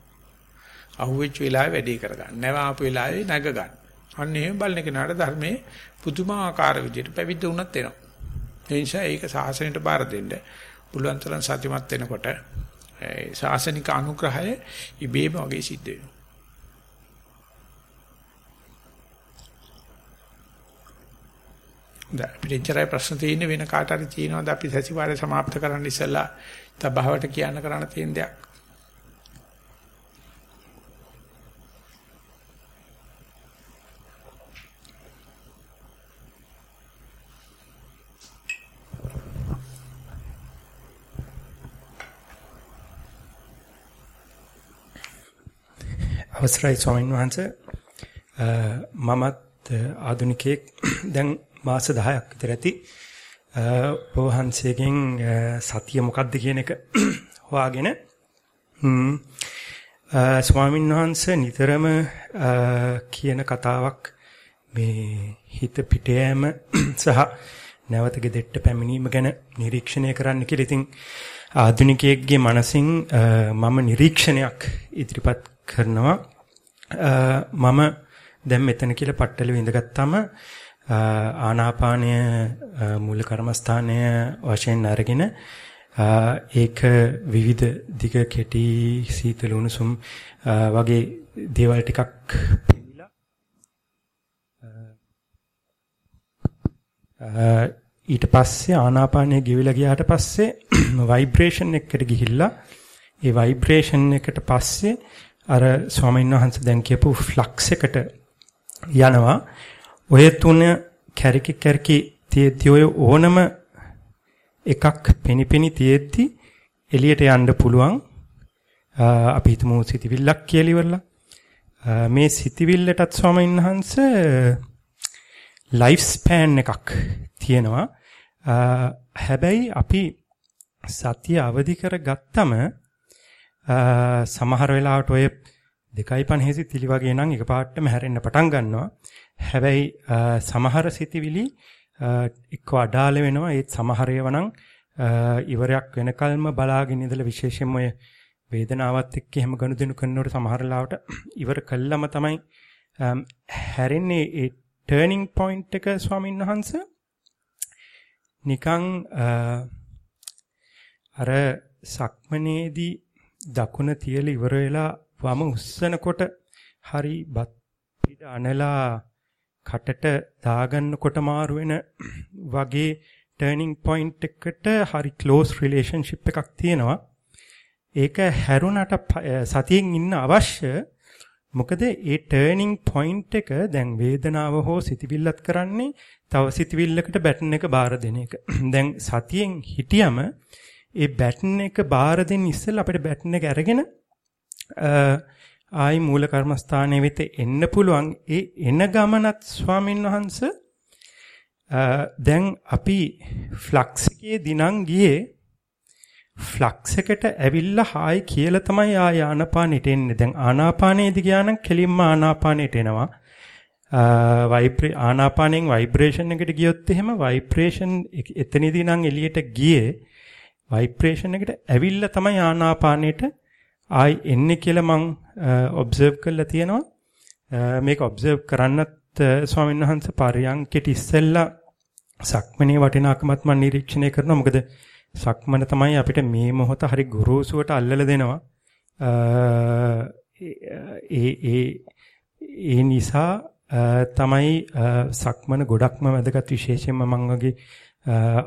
Speaker 1: අහුවෙච්ච වෙලාවේ වැඩේ කරගන්න. නැව ආපු වෙලාවේ නැග ගන්න. අන්න එහෙම බලන කෙනාට ධර්මයේ පුදුමාකාර විදිහට පැවිද්ද වුණත් එනවා. ඒ නිසා ඒක සාසනයට බාර දෙන්න පුළුවන් තරම් සත්‍යමත් වෙනකොට ඒ සාසනික අනුග්‍රහය ඉබේම වගේ සිද්ධ වෙනවා. දැන් පිටින්තරයි ප්‍රශ්න තියෙන්නේ වෙන කාට හරි තියෙනවද අපි සැසිවාරය સમાપ્ત කරන්න ඉස්සලා තව භාවට කියන්න කරන්න තියෙන දෙයක්.
Speaker 3: අවසරයි ස්වාමීන් වහන්සේ මමත් ආදුනිකයෙක් දැන් මාස 10ක් විතර ඇති වහන්සේගෙන් සතිය මොකක්ද කියන එක හොයාගෙන ස්වාමීන් වහන්සේ නිතරම කියන කතාවක් මේ හිත පිට යෑම සහ නැවත ගෙදෙට්ට පැමිණීම ගැන නිරීක්ෂණය කරන්න කියලා. ඉතින් ආධුනිකයෙක්ගේ මනසින් මම නිරීක්ෂණයක් ඉදිරිපත් කරනවා. මම දැන් මෙතන කියලා පට්ටලෙ ඉඳගත්tාම ආනාපානය මූල කර්මස්ථානය වශයෙන් අරගෙන ඒක විවිධ දිග කෙටි සීතල උණුසුම් වගේ දේවල් ටිකක් ඊට පස්සේ ආනාපානය ගෙවිලා ගියාට පස්සේ ভাইබ්‍රේෂන් එකකට ගිහිල්ලා ඒ ভাইබ්‍රේෂන් එකට පස්සේ අර ස්වාමීන් වහන්සේ දැන් කියපු ෆ්ලක්ස් එකට යනවා. ඔය තුන කැරකි කැරකි තියෙද්දි ඔය ඕනම එකක් පෙනිපෙනි තියෙද්දි එළියට යන්න පුළුවන්. අපි හිතමු සිතවිල්ලක් කියලා ඉවරලා මේ සිතවිල්ලටත් ස්වාමීන් වහන්සේ ලයිෆ් ස්පෑන් එකක් තියෙනවා. හැබැයි අපි සතිය අවදි කරගත්තම සමහර වෙලාවට ඔය 2.5 සිතිලි වගේ නම් එකපාරටම හැරෙන්න පටන් ගන්නවා. හැබැයි සමහර සිතිවිලි එක්ක අඩාල වෙනවා. ඒත් සමහර ඒවා නම් ඉවරයක් වෙනකල්ම බලාගෙන ඉඳලා විශේෂයෙන්ම ඔය වේදනාවත් එක්ක එහෙම ගනුදෙනු කරනකොට සමහර ලාවට ඉවර කළාම තමයි හැරෙන්නේ ඒ ටර්නින් පොයින්ට් එක ස්වාමීන් වහන්සේ නිකන් අර සක්මනේදී දකුණ තියලා ඉවර වෙලා වම උස්සනකොට හරි බත් පිට අනලා කටට දාගන්නකොට මාරු වෙන වගේ ටර්නින් පොයින්ට් එකට හරි ක්ලෝස් රිලේෂන්ෂිප් එකක් තියෙනවා. ඒක හැරුණට සතියෙන් ඉන්න අවශ්‍ය මොකද ඒ ටර්නින් පොයින්ට් එක දැන් වේදනාව හෝ සිතවිල්ලත් කරන්නේ තව සිතවිල්ලකට බැටන් එක බාර දෙන එක. දැන් සතියෙන් හිටියම ඒ බැටන් එක බාර දෙන්න ඉස්සෙල්ලා අපිට බැටන් එක අරගෙන ආයි මූල කර්මස්ථානයේ වෙත එන්න පුළුවන්. ඒ එන ගමනත් ස්වාමීන් වහන්ස දැන් අපි ෆ්ලක්ස් එකේ දිනම් ගියේ. ෆ්ලක්ස් එකට ඇවිල්ලා හායි කියලා තමයි ආය ආනාපානෙට එන්නේ. දැන් ආනාපානයේදී ගියානම් කෙලින්ම ආනාපානෙට එනවා. වයිබ්‍රේ ආනාපානෙන් ভাইබ්‍රේෂන් එකට ගියොත් එහෙම ভাইබ්‍රේෂන් එතනදී නම් එළියට ගියේ. ভাইබ්‍රේෂන් එකට ඇවිල්ලා තමයි ආනාපානෙට ආයි එන්නේ කියලා මං ඔබ්සර්ව් කරලා තියෙනවා. මේක ඔබ්සර්ව් කරන්නත් ස්වාමීන් වහන්සේ පරියන්කෙට ඉස්සෙල්ලා සක්මනේ වටිනාකමත් මම නිරීක්ෂණය කරනවා. මොකද සක්මන තමයි අපිට මේ මොහොත හරි ගුරුසුවට අල්ලලා දෙනවා. ඒ ඒ ඒ නිසා තමයි සක්මන ගොඩක්ම වැදගත් විශේෂයෙන්ම මම වගේ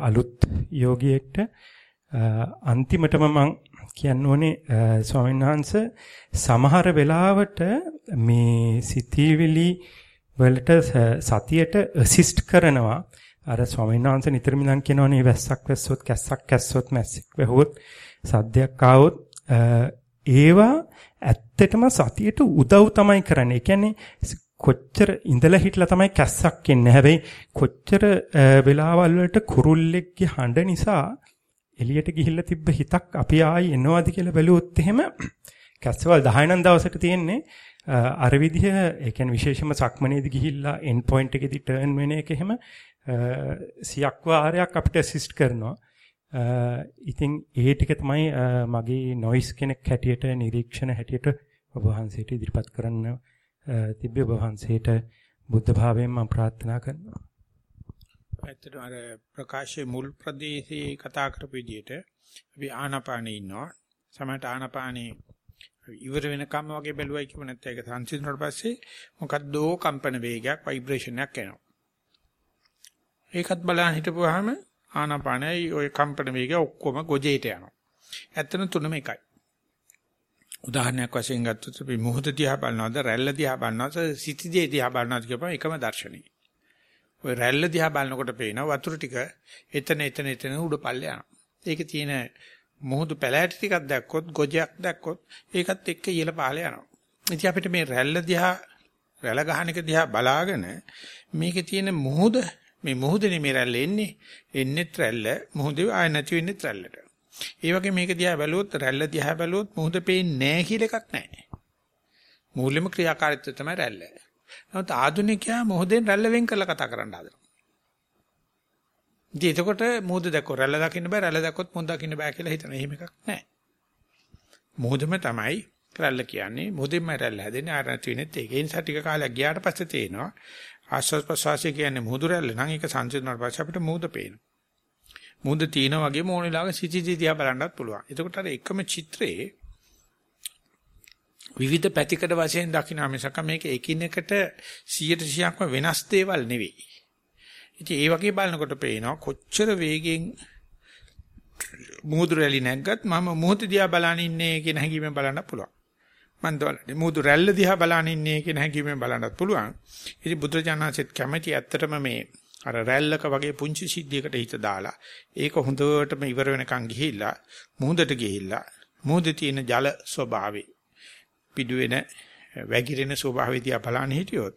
Speaker 3: අලුත් යෝගියෙක්ට අන්තිමටම මම කියන්න ඕනේ ස්වාමීන් වහන්සේ සමහර වෙලාවට මේ සිතීවිලි වලට සතියට ඇසිස්ට් කරනවා අර ස්වාමීන් වහන්සේ නිතරම ඉඳන් කියනවනේ වැස්සක් වැස්සොත් කැස්සක් කැස්සොත් මැස්සෙක් වැහුවොත් සද්දයක් ආවොත් ඒවා ඇත්තටම සතියට උදව් තමයි කරන්නේ. ඒ කියන්නේ කොච්චර ඉඳලා හිටලා තමයි කැස්සක් එන්නේ. හැබැයි කොච්චර වෙලාවල් වලට කුරුල්ලෙක්ගේ හඬ නිසා එළියට ගිහිල්ලා තිබ්බ හිතක් අපි ආයි එනවාද කියලා බැලුවොත් එහෙම කැස්සවල් 10 නම් දවසට තියෙන්නේ අර විදිහ ඒ කියන්නේ විශේෂම සක්මනේදී ගිහිල්ලා එන්ඩ් පොයින්ට් එකේදී ටර්න් වෙන එක එහෙම සියක් වාරයක් අපිට ඇසිස්ට් කරනවා. ඉතින් ඒ ටික තමයි මගේ නොයිස් කෙනෙක් හැටියට නිරීක්ෂණ හැටියට ඔබ වහන්සේට ඉදිරිපත් කරන්න තිබ්බේ ඔබ වහන්සේට බුද්ධ භාවයෙන් මම ප්‍රාර්ථනා කරනවා.
Speaker 1: ඇත්තටම අර ප්‍රකාශයේ මුල් ප්‍රදේශයේ කතා කරපු විදිහට අපි ආනාපානේ ඉන්නවා. සමහරට ආනාපානේ ඉවර වෙනකම් වගේ බැලුවයි කියව නැත්නම් ඒක සංසිඳනට පස්සේ මොකද්ද කම්පන වේගයක් ভাইබ්‍රේෂන් එකක් එනවා. ඒකත් බලන් හිටපුවාම ආනාපානයි ওই කම්පන වේගය ඔක්කොම ගොජේට යනවා. ඇත්තටම තුනම එකයි. උදාහරණයක් වශයෙන් ගත්තොත් අපි මොහොත දිහා බලනවද රැල්ල දිහා බලනවද සිතිජේ දිහා බලනවද කියපම එකම දර්ශනයයි. ওই රැල්ල දිහා බලනකොට පේන වතුර ටික එතන එතන එතන උඩ පල්ලේ යනවා. ඒකේ තියෙන මොහොත පැලෑටි ටිකක් දැක්කොත් ගොජයක් දැක්කොත් ඒකත් එක්ක ඉහළ පහළ යනවා. ඉතින් අපිට මේ රැල්ල දිහා රැළ ගහන එක දිහා බලාගෙන මේකේ තියෙන මොහොත මේ මොහොතේ මේ රැල්ල එන්නේ එන්නේත් රැල්ල මොහොතේ ආය නැති වෙන්නේත් රැල්ලට. ඒ වගේ මේක දිහා බැලුවොත් රැල්ල දිහා බැලුවොත් මොහොත පේන්නේ නැහැ කියලා එකක් නැහැ. මූලිකම ක්‍රියාකාරීත්වය තමයි රැල්ල. නමුත් ආධුනිකයා මොහොතෙන් රැල්ල වෙන් කරලා කතා කරන්න හදනවා. ඉතින් එතකොට මොහොත දැක්කොත් රැල්ල දකින්න බෑ රැල්ල දැක්කොත් මොහොත දකින්න බෑ කියලා හිතන. එහෙම එකක් නැහැ. මොහොතම තමයි රැල්ල කියන්නේ මොහොතෙන්ම රැල්ල හැදෙන්නේ ආර නැති වෙනෙත් ඒක. ඒ නිසා ටික කාලයක් ගියාට පස්සේ තේනවා ආස්වාද ප්‍රසවාසය කියන්නේ මුහුදු රැල්ල නම් ඒක සංසිඳුණාට පස්සේ අපිට මුහුද පේනවා. මුහුද තියෙනා වගේ මොනිලාක සිටිජි දිහා බලන්නත් පුළුවන්. එතකොට අර එකම චිත්‍රයේ විවිධ පැතිකඩ වශයෙන් දකින්න මිසක මේක එකිනෙකට 100%ක්ම වෙනස් දේවල් නෙවෙයි. ඉතින් ඒ වගේ බලනකොට පේනවා කොච්චර වේගෙන් මුහුදු රැලි නැග්ගත් මම මුහුද දිහා බලන ඉන්නේ කියන හැඟීමෙන් බලන්න පුළුවන්. මන් දවල්ට මුහුදු රැල්ල දිහා බලන ඉන්නේ කියන හැඟීමෙන් බලන්නත් පුළුවන්. ඉතින් බුදුරජාණන්සෙත් කැමැති ඇත්තටම මේ අර රැල්ලක වගේ පුංචි සිද්ධියකට හිත දාලා ඒක හොඳටම ඉවර වෙනකන් ගිහිල්ලා මුහුදට ගිහිල්ලා මුහුදේ තියෙන ජල ස්වභාවය පිඩු වෙන වැగిරෙන ස්වභාවය දිහා බලන්න හිටියොත්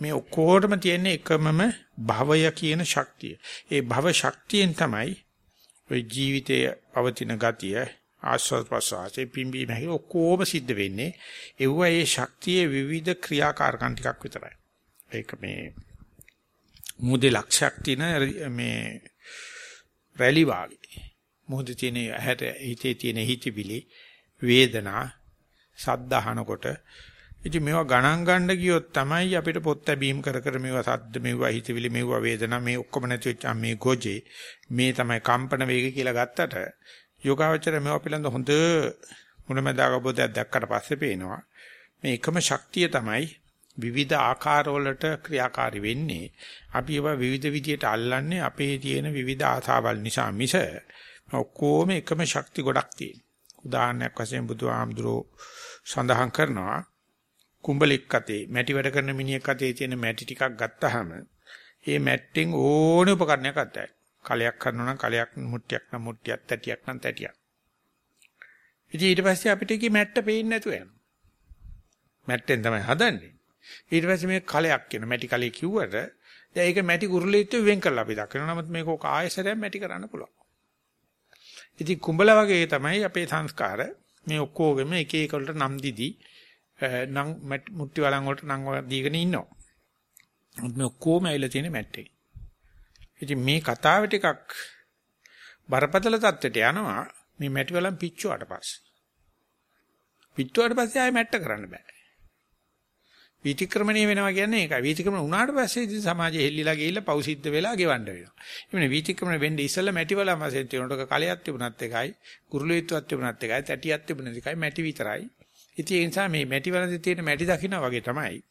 Speaker 1: මේ ඔක්කොටම තියෙන එකමම භවය කියන ශක්තිය. ඒ භව ශක්තියෙන් තමයි ඔය ජීවිතයේ පවතින ගතිය ආස්වාද ප්‍රසආසේ පිම්බීම හැකි ඔක්කොම සිද්ධ වෙන්නේ. ඒව ඒ ශක්තියේ විවිධ ක්‍රියාකාරකම් ටිකක් විතරයි. ඒක මේ මුදේ ලක්ෂයක් තියෙන මේ රැලි වාගේ. මොහොතේ තියෙන ඇහැට හිතේ තියෙන හිතවිලි වේදනා සද්දහනකොට ඉතින් මේවා ගණන් ගන්න ගියොත් තමයි අපිට පොත් ලැබීම් කර කර මේවා සද්ද මේවා හිතවිලි මේවා වේදනා මේ ඔක්කොම නැති වෙච්ච මේ ගොජේ මේ තමයි කම්පන වේගය කියලා ගත්තට යෝගාවචර මේවා පිළිබඳ හොඳ මුලමදාග බෝධයක් දැක්කට පස්සේ පේනවා. මේ එකම ශක්තිය තමයි විවිධ ආකාරවලට ක්‍රියාකාරී වෙන්නේ. අපි ඒවා විවිධ විදියට අල්ලන්නේ අපේ තියෙන විවිධ ආසාවල් නිසා මිස ඔක්කොම එකම ශක්ති ගොඩක් තියෙන. උදාහරණයක් වශයෙන් බුදුහාමුදුරෝ සඳහන් කරනවා කුඹලෙක් අතේ මැටි වැඩ කරන මිනිහෙක් අතේ තියෙන මැටි ටිකක් ගත්තාම ඒ මැට්ටෙන් ඕනේ උපකරණයක් අතයි. කලයක් කරනවා නම් කලයක් මුට්ටියක් නම් මුට්ටියක් තැටියක් නම් තැටියක්. ඉතින් ඊට පස්සේ අපිට කි මැට්ට පේන්නේ නැතුව යනවා. මැට්ටෙන් තමයි හදන්නේ. ඊට පස්සේ මේ කලයක් කියන මැටි කලේ කිව්වට දැන් ඒක මැටි කුරුලෙත් වෙන් කරලා අපි දක්වනවා. නමුත් මේක ඔක ආයසරයෙන් මැටි කරන්න පුළුවන්. ඉතින් කුඹල වගේ තමයි අපේ සංස්කාර මේ ඔක්කොගෙම එක එක වලට නම් දීදී නම් මුට්ටි වලන් වලට නම් දීගෙන ඉන්නවා. මේ ඔක්කොම ඇවිල්ලා තියෙන මැට්ටේ. ඉතින් මේ කතාව ටිකක් බරපතල තත්ත්වයට යනවා මේ මැටි වලන් පිච්චුවාට පස්සේ. පිච්චුවාට පස්සේ ආයෙ මැට්ට කරන්න බෑ. වීතික්‍රමණය වෙනවා කියන්නේ ඒකයි. වීතික්‍රමණ වුණාට පස්සේ ඉතින් සමාජය හෙල්ලිලා ගිහිල්ලා පව් සිද්ධ වෙලා ගෙවන්න වෙනවා. එimhe වීතික්‍රමණ වෙන්නේ ඉස්සෙල්ලා මැටි වලම වශයෙන් තියෙනකොට කලයක් තිබුණත් එකයි, කුරුලීත්වයක් තිබුණත් එකයි, තැටියක් තිබුණත් එකයි, මැටි විතරයි. ඉතින් ඒ නිසා මේ මැටි වලදී තියෙන මැටි දකින්න වගේ තමයි.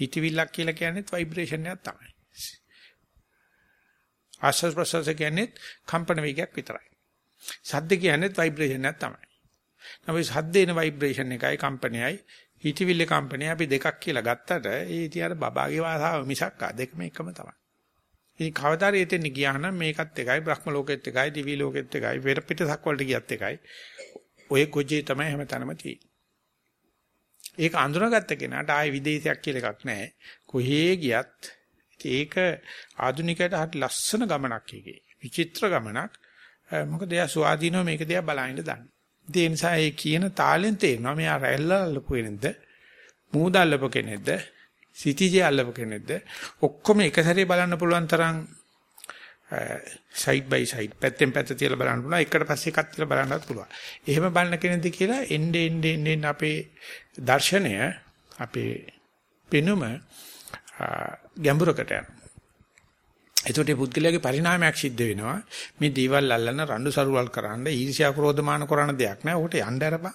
Speaker 1: හිතවිල්ලක් කියලා කියන්නේත් ভাইබ්‍රේෂන් එකක් තමයි. ආශ්වාස ප්‍රශ්වාස කියන්නේ කම්පන වේගයක් විතරයි. සද්ද කියන්නේත් ভাইබ්‍රේෂන් එකක් තමයි. නමුත් සද්දේන ভাইබ්‍රේෂන් එකයි කම්පනයයි හිතවිල්ල කම්පනය අපි දෙකක් කියලා ගත්තට ඒ ඉතින් අර බබාගේ වාසාව මිසක් දෙකම එකම තමයි. ඉතින් කවදාද එතෙන් ගියා නම් මේකත් එකයි බ්‍රහ්ම ලෝකෙත් එකයි දිවි ලෝකෙත් එකයි පෙර පිටසක් වලට ගියත් එකයි. ඔය ගොජේ තමයි හැමතැනම තියෙන්නේ. ඒක අඳුනගත්ත කෙනාට ආයේ විදේශයක් කියලා එකක් නැහැ. කොහේ ගියත් ඒක ආධුනිකයට හරි ලස්සන ගමනක් එකේ. විචිත්‍ර ගමනක්. මොකද එයා ස්වාධීනව මේක දිහා බලහින්න දන්නේ. ඒ නිසා ඒ කියන තාලෙන් තේරෙනවා මෙයා රැල්ල අල්ලපු කෙනෙක්ද මූද අල්ලපු කෙනෙක්ද සිටිජේ අල්ලපු කෙනෙක්ද ඔක්කොම එක සැරේ බලන්න පුළුවන් තරම් සයිඩ් බයි සයිඩ් පැත්තෙන් පැත්ත තියලා බලන්න පුළුවන් එකට පස්සේ එකක් තියලා බලන්නත් පුළුවන්. එහෙම බලන කෙනෙක්ද කියලා එnde ende ende අපේ දර්ශනය අපේ පෙනුම ගැඹුරකට යනවා. එතකොට මේ පුද්ගලයාගේ පරිණාමයක් සිද්ධ වෙනවා. මේ දේවල් අල්ලන රණ්ඩු සරුවල් කරන්න ඊර්ෂ්‍යා ක්‍රෝධමාන කරන දෙයක් නෑ. උකට යන්න අරපන්.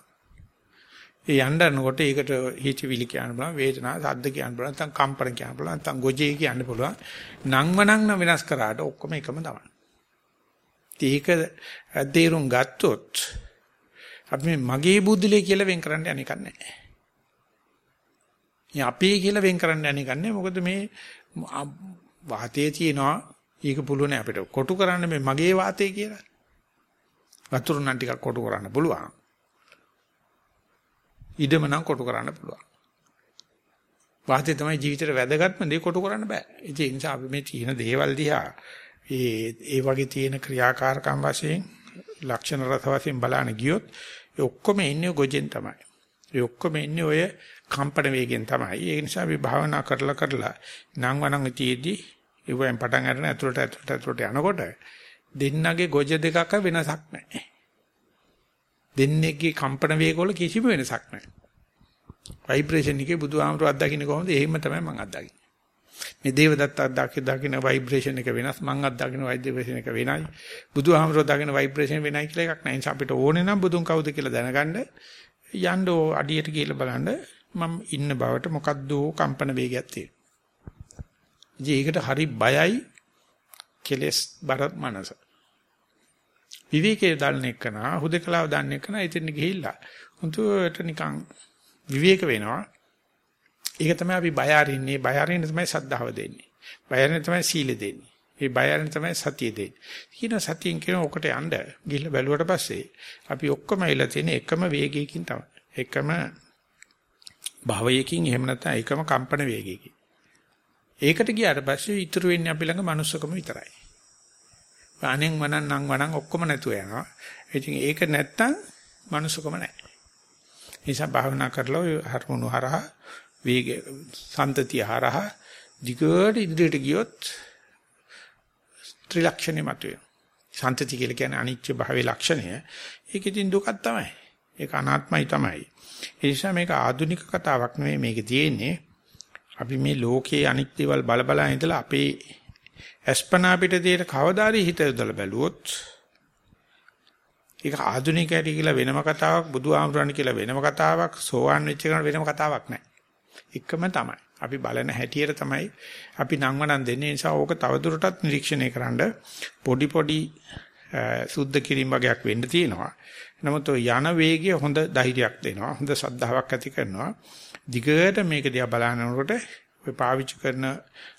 Speaker 1: ඒ යන්න යනකොට ඒකට හිතවිලි කියන්න බලන්න, වේදනා, සද්ද කියන්න බලන්න, නැත්නම් කම්පන කියන්න බලන්න, නැත්නම් ගොජේ කියන්න පුළුවන්. නංවනං නම් වෙනස් කරාට ඔක්කොම එකම තමයි. ඒක තේරුම් ගත්තොත් අපි මගේ බුද්ධිලේ කියලා වෙන් කරන්න යන්නේ නැහැ. අපේ කියලා වෙන් කරන්න යන්නේ නැහැ. මොකද මේ වාතයේ තියෙනවා ඒක පුළුවන් අපිට කොටු කරන්න මේ මගේ වාතය කියලා. වතුර නම් ටිකක් කොටු කරන්න පුළුවන්. ඉඩම නම් කොටු කරන්න පුළුවන්. වාතය තමයි ජීවිතේට වැදගත්ම දේ කොටු කරන්න බෑ. ඒ නිසා අපි මේ තියෙන දේවල් දිහා ඒ ඒ වගේ තියෙන ක්‍රියාකාරකම් වශයෙන් ලක්ෂණ රස වශයෙන් බලන ගියොත් ඒ ඔක්කොම ඉන්නේ ගොජෙන් තමයි. ඒ ඔක්කොම ඉන්නේ ඔය කම්පන වේගෙන් තමයි. ඒ නිසා අපි භාවනා කරලා කරලා නම් වණන් තියේදී ඒවෙන් පටන් අරගෙන ඇතුළට ඇතුළට ඇතුළට යනකොට දෙන්නගේ ගොජ දෙකක වෙනසක් නැහැ. දෙන්නේගේ කම්පන වේගවල කිසිම වෙනසක් නැහැ. ভাইබ්‍රේෂන් එකේ බුදුහාමුදුරු අත්දකින්නේ කොහොමද? එහෙම තමයි මම අත්දකින්නේ. මේ දේවදත්ත අත්දකින දකින්න ভাইබ්‍රේෂන් එක වෙනස් මං අත්දකින්න ভাইබ්‍රේෂන් එක වෙනයි. බුදුහාමුදුරු දකින්න ভাইබ්‍රේෂන් වෙනයි කියලා එකක් නැහැ. නිසා අපිට ඕනේ නම් බුදුන් කවුද කියලා දැනගන්න යන්න අඩියට කියලා බලන්න මම ඉන්න බවට මොකද්ද කම්පන වේගයක් තියෙනවා. ඒකට හරි බයයි කෙලස් බර මනස. විවේකයේ දල්න එකන හුදකලාව දන්න එකන එතන ගිහිල්ලා හුදුට නිකන් විවේක වෙනවා. ඒක තමයි අපි බය අරින්නේ බය අරින්න තමයි සද්ධාව දෙන්නේ. බය අරින්න තමයි සීල දෙන්නේ. ඒ බය අරින්න තමයි සතිය දෙන්නේ. කියන සතියෙන් කියන ඔකට යන්න ගිහිල්ලා බැලුවට පස්සේ අපි ඔක්කොම ඇවිල්ලා තියෙන එකම වේගයකින් තමයි. එකම භවයකින් එහෙම නැත්නම් එකම කම්පන වේගයකින්. ඒකට ගියාට පස්සේ ඉතුරු වෙන්නේ අපි ළඟ manussකම විතරයි. අනෙන් වනන් නම් වනන් ඔක්කොම නැතුව යනවා. ඉතින් ඒක නැත්තම් manussකම නැහැ. නිසා භාවනා කරලා ඔය හර්මුණු හරහා වේග සම්තතිය හරහා දිගට ඉදිරියට ගියොත් ත්‍රිලක්ෂණය මතුවේ. සන්තති කියලා කියන්නේ අනිත්‍ය භාවයේ ලක්ෂණය. ඒක ඉතින් දුකක් තමයි. ඒක අනාත්මයි තමයි. ඒ නිසා මේක ආධුනික කතාවක් නෙවෙයි මේක තියෙන්නේ. අපි මේ ලෝකයේ අනිත් දේවල් බල බල ඉඳලා අපේ අස්පනා පිට දෙයට කවදාරි හිත යොදලා බැලුවොත් ඒක ආධුනිකයට කියලා වෙනම කතාවක් බුදු ආමරණ කියලා වෙනම කතාවක් සෝවාන් වෙච්ච කෙනාට වෙනම කතාවක් නැහැ. එකම තමයි. අපි බලන හැටියට තමයි අපි නංවනන් දෙන්නේ නිසා ඕක තවදුරටත් නිරීක්ෂණය කරන්න පොඩි පොඩි සුද්ධ කිරීම වගේක් වෙන්න තියෙනවා. නමුත් යන වේගය හොඳ ධෛර්යයක් දෙනවා. හොඳ සද්ධාාවක් ඇති කරනවා. දිගට මේක දිහා බලනකොට ඔය පාවිච්චි කරන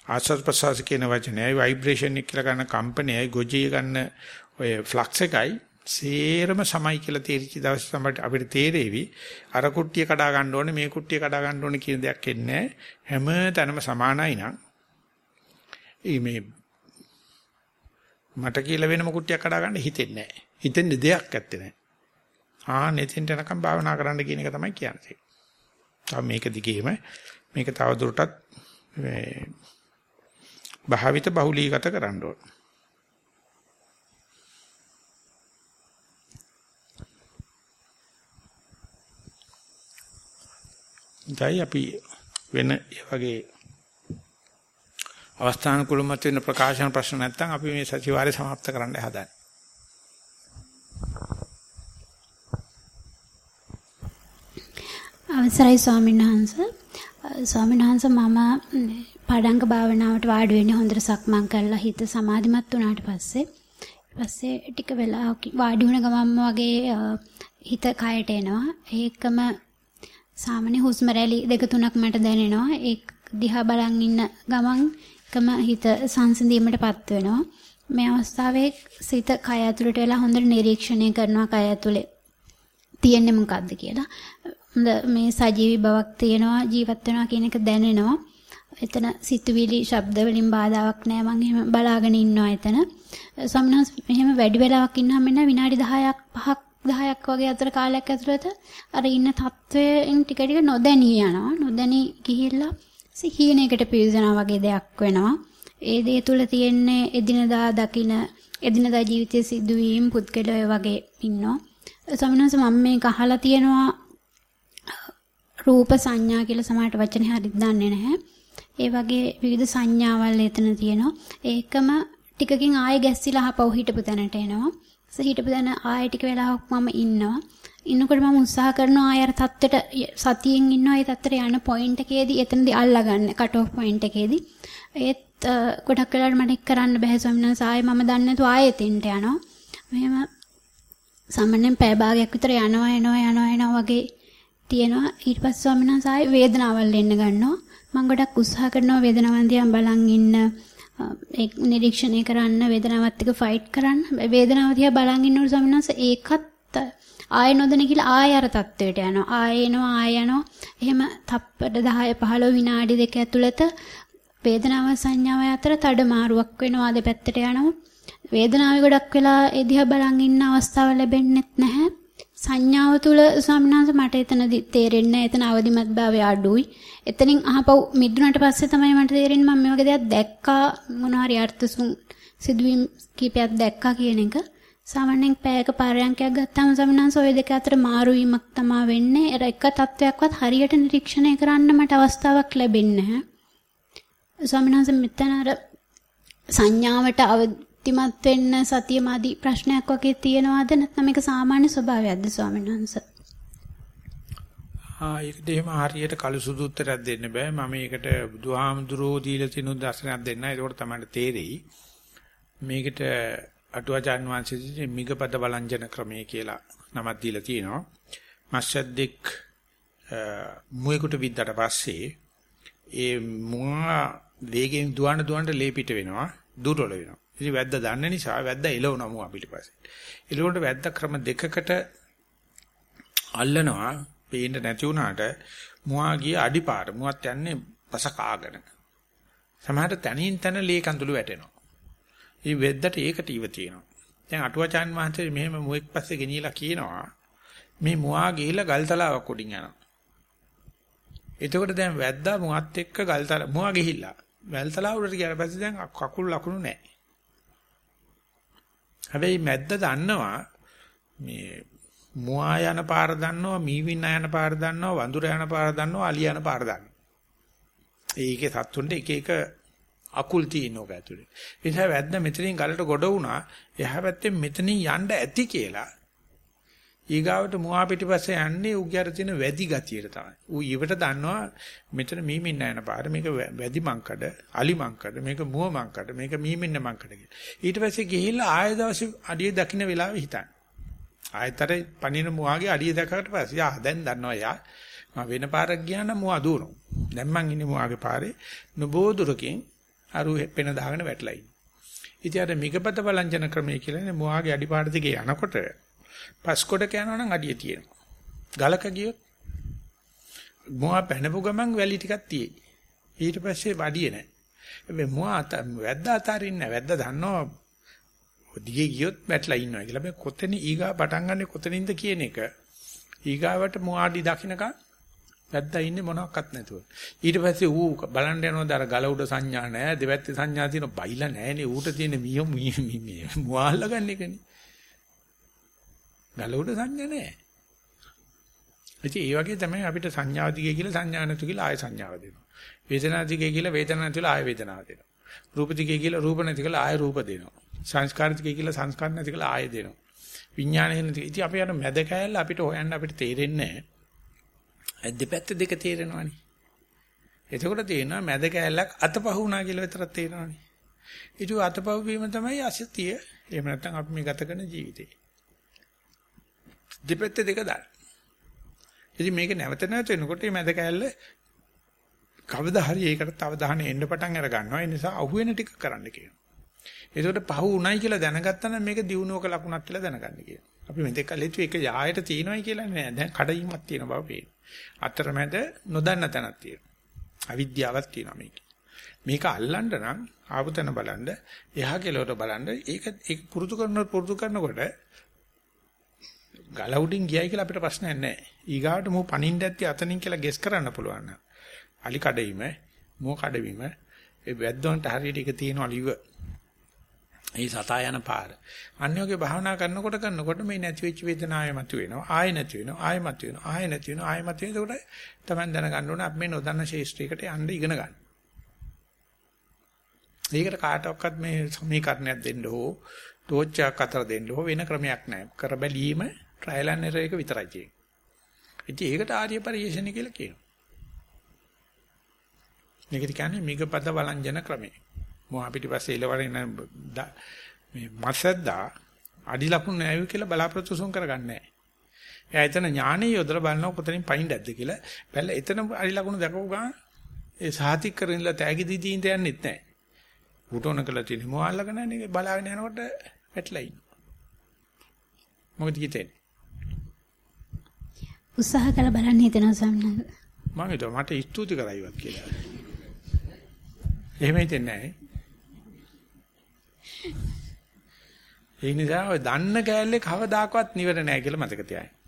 Speaker 1: ආස්වාද ප්‍රසවාස කියන වචනයයි ভাইබ්‍රේෂන් එක කියලා ගන්න කම්පනයයි ගොජේ ගන්න ඔය ෆ්ලක්ස් එකයි සේරම සමයි කියලා තේරිච්ච දවස් තමයි අපිට තේරෙවි අර කුට්ටිය කඩා ගන්න ඕනේ මේ කුට්ටිය කඩා ගන්න ඕනේ කියන දෙයක් එන්නේ හැම තැනම සමානයි නම් මේ මට කියලා වෙනම කුට්ටියක් කඩා ගන්න හිතෙන්නේ නැහැ. හිතෙන්නේ දෙයක් ඇත්තේ නැහැ. ආ නෙතින්ට යනකම් භාවනා කරන්න කියන එක තමයි කියන්නේ. තව මේක දිගේම මේක තව දුරටත් භාවිත බහුලීගත කරන්න ඕන. දැයි අපි වෙන ඒ වගේ අවස්ථානුකූල මත වෙන ප්‍රකාශන ප්‍රශ්න නැත්නම් අපි මේ සතිವಾರේ સમાપ્ત කරන්න හදන්නේ.
Speaker 4: අවසරයි ස්වාමීන් වහන්සේ. ස්වාමීන් වහන්සේ මම පාඩංග භාවනාවට වාඩි වෙන්නේ හොඳට සක්මන් කරලා හිත සමාධිමත් වුණාට පස්සේ පස්සේ ටික වෙලාවක් වාඩි වුණ ගමන්ම වගේ හිත කයට එනවා. ඒකම සාමාන්‍ය හුස්ම රැලි දෙක තුනක් මට දැනෙනවා. ඒක දිහා බලන් ඉන්න ගමන් එකම හිත සංසිඳීමටපත් වෙනවා. මේ අවස්ථාවේ සිත කය ඇතුළට වෙලා හොඳට නිරීක්ෂණය කරනවා කය ඇතුලේ තියෙන්නේ මොකද්ද කියලා. හොඳ මේ සජීවී බවක් තියෙනවා ජීවත් වෙනවා කියන එක දැනෙනවා. එතන සිතුවිලි ශබ්ද වලින් බාධාවක් නැහැ මම එහෙම බලාගෙන ඉන්නවා එතන. ස්වාමීන් මෙහෙම වැඩි වෙලාවක් ඉන්නාම මෙන්න විනාඩි 10ක් 5ක් 10ක් වගේ අතර කාලයක් ඇතුළත අර ඉන්න තත්වයෙන් ටික ටික නොදැනී යනවා. නොදැනී ගිහිල්ලා සිහිනයකට පිවිසෙනා වගේ දෙයක් වෙනවා. ඒ දේ තුල තියෙන්නේ එදිනදා දකින එදිනදා ජීවිතයේ සිදුවීම් පුද්ගලය වගේ ඉන්නවා. ස්වාමීන් මම මේක අහලා තියෙනවා රූප සංඥා කියලා සමහරට වචනේ හරියට දන්නේ නැහැ. ඒ වගේ විවිධ සංඥාවල් එතන තියෙනවා. ඒකම ටිකකින් ආයෙ ගැස්සිලා ආපහු හිටපු තැනට එනවා. හිටපු තැන ආයෙ ටික වෙලාවක් මම ඉන්නවා. ඉන්නකොට මම උත්සාහ කරනවා ආය අර தත්තෙට සතියෙන් ඉන්නවා. ඒ தත්තෙට යන පොයින්ට් එකේදී එතනදී අල්ලගන්න. කට් ඔෆ් පොයින්ට් එකේදී. ඒත් ගොඩක් වෙලාවට මට ඒක කරන්න බැහැ ස්වාමීන් වහන්සේ. ආයෙ මම දන්නේ නැතුව ආයෙත් එන්ට යනවා. මෙහෙම සාමාන්‍යයෙන් පැය භාගයක් විතර යනවා එනවා යනවා එනවා වගේ තියෙනවා. ඊට පස්සේ ස්වාමීන් වහන්සේ ආයෙ වේදනාවල් එන්න ගන්නවා. මම ගොඩක් උත්සාහ කරනවා වේදනාවන් දිහා බලන් ඉන්න ඒ නිරීක්ෂණය කරන්න වේදනාවත් එක්ක ෆයිට් කරන්න. වේදනාව දිහා බලන් ඉන්නකොට ස්වාමීන් වහන්සේ ඒකත් ආය නොදැන කියලා ආය අර තත්වයට යනවා. ආය එනවා ආය යනවා. එහෙම තප්පර 10 15 විනාඩි දෙක ඇතුළත වේදනාව සංඥාව අතර තඩ මාරුවක් වෙනවා දෙපැත්තට යනවා. වේදනාවේ ගොඩක් වෙලා ඒ දිහා බලන් ඉන්න අවස්ථාව ලැබෙන්නේ නැහැ. සංඥාව තුල ස්වාමීනාස මට එතනදි තේරෙන්නේ එතන අවදිමත් භාවය අඩුයි. එතනින් අහපව් මිදුණට පස්සේ තමයි මට තේරෙන්නේ මම මේ වගේ දෙයක් දැක්කා මොනවා හරි අර්ථසුන් සිදුවීම් කීපයක් දැක්කා කියන එක. සාමාන්‍යයෙන් පැයක පාරයන්කයක් ගත්තාම ස්වාමීනාස ওই දෙක අතර මාරු වීමක් තමයි වෙන්නේ. ඒර එක තත්වයක්වත් හරියට නිරීක්ෂණය කරන්න මට අවස්ථාවක් ලැබෙන්නේ නැහැ. ස්වාමීනාස මෙතන අර සංඥාවට ශක්තිමත් වෙන්න සතියමාදී ප්‍රශ්නයක් වගේ තියෙනවද නැත්නම් මේක සාමාන්‍ය ස්වභාවයක්ද ස්වාමීන් වහන්සේ?
Speaker 1: ආ ඒකට එහෙම හරියට කළු සුදු උත්තරයක් දෙන්න බෑ. මම ඒකට බුදුහාමුදුරෝ දීලා තියෙන දර්ශනයක් දෙන්න. ඒකට තමයි තේරෙයි. මේකට අටුවාචාන් වහන්සේ මිගපද බලංජන ක්‍රමය කියලා නමක් දීලා තියෙනවා. මස්සද්දෙක් මුවෙකුට විද්දට පස්සේ ඒ මුවා වේගෙන් දුවන දුවනට ලේ පිට වෙනවා දුර්වල වෙනවා. ඉතින් වැද්දා දන්න නිසා වැද්දා එලවනවා මුවා පිටිපස්සේ. එලවනට වැද්දා ක්‍රම දෙකකට අල්ලනවා පේන්න නැති වුණාට මුවා ගිය අඩිපාර මුවත් යන්නේ පස කාගෙන. සමහරට තනින් තන ලේ කඳුළු වැටෙනවා. මේ වෙද්දට ඒකට ඉව තියෙනවා. දැන් අටුවචාන් වහන්සේ මෙහෙම මුවෙක් පස්සේ ගෙනියලා කියනවා මේ මුවා ගිහිලා ගල්තලාවක් උඩින් යනවා. එතකොට දැන් වැද්දා මුවත් එක්ක ගල්තල මුවා ගිහිල්ලා වැල්තලාව උඩට ගියාට පස්සේ දැන් කකුල් ලකුණු නැහැ. හැබැයි මැද්ද දන්නවා මේ මුවා යන පාර දන්නවා, මීවින්න යන පාර දන්නවා, වඳුර යන පාර දන්නවා, අලිය යන පාර දන්නවා. ඒකේ සත්තුන්ට එක එක අකුල් තියෙනෝක ඇතුලේ. ඒ නිසා වැද්ද මෙතනින් ගලට ගොඩ වුණා. එහා පැත්තෙන් මෙතනින් යන්න ඇති කියලා. ඊගාවට මුවා පිටිපස්සේ යන්නේ උගේ අර තියෙන වැදි ගතියට තමයි. ඌ ඊවට දන්නවා මෙතන මීමින්න යන පාර මේක වැදි මංකඩ, අලි මංකඩ, මේක මුව මංකඩ, මේක මීමින්න මංකඩ කියලා. ඊට පස්සේ ගිහිල්ලා ආය දවසේ අඩිය දකින්න වෙලාවෙ හිතන්නේ. ආයතරේ පණින මුවාගේ අඩිය දැකකට පස්සේ ආ දැන් දන්නවා යා මම වෙන පාරක් ගියා නම් මුවා දුවනවා. දැන් මං ඉන්නේ මුවාගේ පාරේ නොබෝ දුරකින් අරු පෙන දාගෙන වැටලා ඉන්නේ. ඉතින් අර මිගපත බලංජන ක්‍රමය කියලානේ මුවාගේ අඩිපාඩ දිගේ යනකොට පස්කොඩක යනවා නම් අඩිය තියෙනවා. ගලක ගියොත් මුවා පැනපු ගමන් වැලි ටිකක් තියෙයි. ඊට පස්සේ වඩිය නැහැ. හැබැයි මුවා වැද්ද අතාරින්න වැද්ද දන්නවා දිගේ ගියොත් වැටලා ඉන්නවා කියලා. මේ කොතන ඊගා පටන් ගන්නෙ කොතනින්ද කියන එක ඊගාවට මුවාඩි දකින්නකම් වැද්දා ඉන්නේ මොනවත් නැතුව. ඊට පස්සේ ඌ බලන්න යනවා දර ගල උඩ සංඥා නැහැ, දෙවැත්තේ සංඥා තියෙන බයිලා නැහැනේ. ඌට තියෙන මිය මිය මුවාල්ලා ගන්න එකනේ. ගල උඩ සංඥා නැහැ. ඉතින් ඒ වගේ තමයි අපිට සංඥාව දිගේ කියලා සංඥා නැතු කියලා ආය සංඥාව දෙනවා. වේදනා දිගේ කියලා වේදනා නැති කියලා ආය වේදනාව දෙනවා. රූප දිගේ කියලා රූප නැති කියලා ආය රූප දෙනවා. සංස්කාර දිගේ කියලා සංස්කාර නැති කියලා ආය දෙනවා. විඥානය නැති. ඉතින් අපි අර මැද කෑල්ල අපිට හොයන්න අපිට තේරෙන්නේ නැහැ. දෙපැත්ත දෙක තේරෙනවනේ. එතකොට තේරෙනවා මැද කෑල්ලක් අතපහු වුණා කියලා විතරක් තේරෙනවනේ. ඊට අතපහු වීම තමයි අසතිය. එහෙම නැත්නම් අපි මේ ගත කරන ජීවිතේ. දෙපැත්ත දෙක දාන්න. ඉතින් මේක නැවත නැවත වෙනකොට මේ මැද කෑල්ල කවදා හරි ඒකට තව දහන එන්න පටන් අර ගන්නවා. ඒ නිසා අහුවෙන ටික කරන්න කියනවා. ඒකට පහු උණයි කියලා දැනගත්තා නම් මේක දිනුවක ලකුණක් කියලා දැනගන්න කියනවා. අපි මෙතෙක් කල් හිතුවේ එක යායට තියෙනවයි කියලා නෑ. දැන් කඩයිමක් තියෙන බව පේනවා. අතරමැද නොදන්න තැනක් තියෙනවා. අවිද්‍යාවක් තියෙනවා මේකේ. මේක අල්ලන්න නම් ආපතන බලන්න, එහා කෙලවට බලන්න, ඒක ඒක පුරුදු කරන පුරුදු කරනකොට ගල උඩින් ගියයි කියලා අපිට ප්‍රශ්නයක් නැහැ. ඊගාවට මෝ පණින්න ඇත්තේ අතනින් කියලා ගෙස් කරන්න පුළුවන් නම්. අලි කඩවීම, මෝ කඩවීම, ඒ වැද්දොන්ට හරියට එක තියෙනවා ලිව. ඒ සතා යන පාර. අන්‍යෝගේ භාවනා කරනකොට කරනකොට මේ නැති වෙච්ච වේදනාවය මතුවෙනවා. ආයෙ නැති වෙනවා. ආයෙ මතුවෙනවා. ආයෙ නැති වෙනවා. ආයෙ මතුවෙනවා. ඒකට තමයි දැනගන්න ඕනේ අපි මේ නොදන්න ශේෂ්ත්‍රයකට යන්න ඉගෙන ගන්න. ඒකට කාටවත් මේ සමීකරණයක් දෙන්න හෝ ටෝච්චයක් අතර දෙන්න හෝ වෙන ක්‍රමයක් නැහැ. කර බැලීම ට්‍රයිල් ඇන්ඩ් එරර් එක විතරයි තියෙන්නේ. ඉතින් ඒකට ආර්ය පරිශ්‍රණය කියලා කියනවා. මේකට කියන්නේ මිගපද වළංජන ක්‍රමය. මොහා පිටිපස්සේ ඉලවරෙන මේ මසද්දා අඩි ලකුණු නැවි කියලා බලාපොරොත්තු සුන් කරගන්නේ නැහැ. එයා එතන ඥානෙ යොදලා බලනවා කොතනින් පයින්ඩක්ද කියලා. බැල එතන අඩි ලකුණු දැකපු ගමන් ඒ සාතික් කරගෙනලා තෑගි දී දීන් දෙන්නෙත් නැහැ. උටෝන කළා තියෙන මොහාල්ලක නැහැ බලාගෙන යනකොට වැටලා ඉන්නවා. මොකද හිතෙන්නේ?
Speaker 4: උත්සාහ කළ බලන්න හිතෙනවා ස්වාමීන්
Speaker 1: මම හිතුවා මට ස්තුති කරයිවත් කියලා. එහෙම හිතෙන්නේ නැහැ. ඒ නිසා ඔය දන්න කෑල්ලේ කවදාකවත් නිවර නැහැ කියලා මතක තියාගන්න.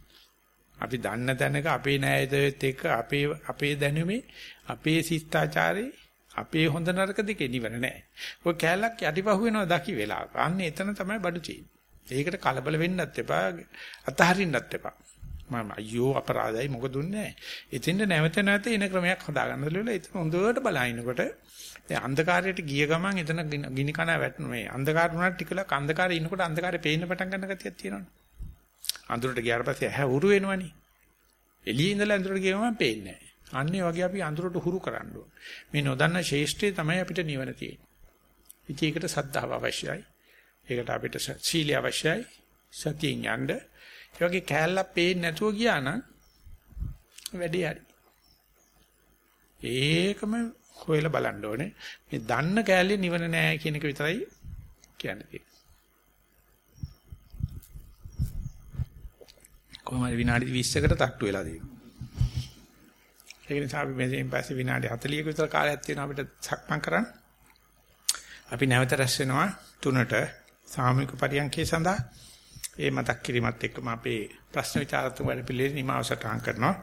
Speaker 1: අපි දන්න තැනක අපේ නෑයදෙත් එක්ක අපේ අපේ දැනුමේ අපේ ශිෂ්ටාචාරේ අපේ හොඳ නරක දෙකේ නිවර නැහැ. ඔය කෑල්ලක් යටිපහුව වෙනවා දකි වෙලාවක. අන්න එතන තමයි බඩු තියෙන්නේ. ඒකට කලබල වෙන්නත් එපා, අතහරින්නත් එපා. මම අයියෝ අපරාධයි මොකද උන්නේ එතෙන්ද නැවත නැවත එන ක්‍රමයක් හදාගන්න දෙලුවලා එතන හොඳට බලනකොට දැන් අන්ධකාරයට ගිය ගමන් එතන ගිනි කන වැටෙන මේ අන්ධකාර වුණාට ටිකලක් අන්ධකාරේ ඉන්නකොට අන්ධකාරේ පේන්න පටන් ගන්න ගතියක් තියෙනවනේ. අඳුරට ගියාට පස්සේ ඇහැ උරු වෙනවනේ. එළියේ ඉඳලා අඳුරට ගියම පේන්නේ නැහැ. අන්නේ වගේ අපි අඳුරට හුරු කරන්න ඕන. මේ නොදන්න ශේෂ්ත්‍රය තමයි අපිට නිවන තියෙන්නේ. ඉතින් ඒකට සද්ධාව අවශ්‍යයි. ඒකට අපිට සීලිය අවශ්‍යයි. සතියෙන් යන්නේ. ඒ වගේ කෑල්ලක් පේන්නේ නැතුව ගියා නම් වැඩේ හරි. ඒකම හොයලා බලන්න ඕනේ. මේ දන්න කෑල්ලේ නිවන නෑ කියන එක විතරයි කියන්නේ. කොහොමද විනාඩි 20කට තට්ටු වෙලා තියෙන්නේ. ඒ නිසා අපි මෙතෙන් පස්සේ විනාඩි 40ක විතර කාලයක් තියෙනවා අපිට සක්මන් කරන්න. අපි නැවත රැස් වෙනවා තුනට සාමූහික පරියන්කේ සඳහා ඒ මතක් කිරීමත් එක්කම අපේ ප්‍රශ්න විචාරතුංග වැඩ පිළිවෙල නිමාව සටහන් කරනවා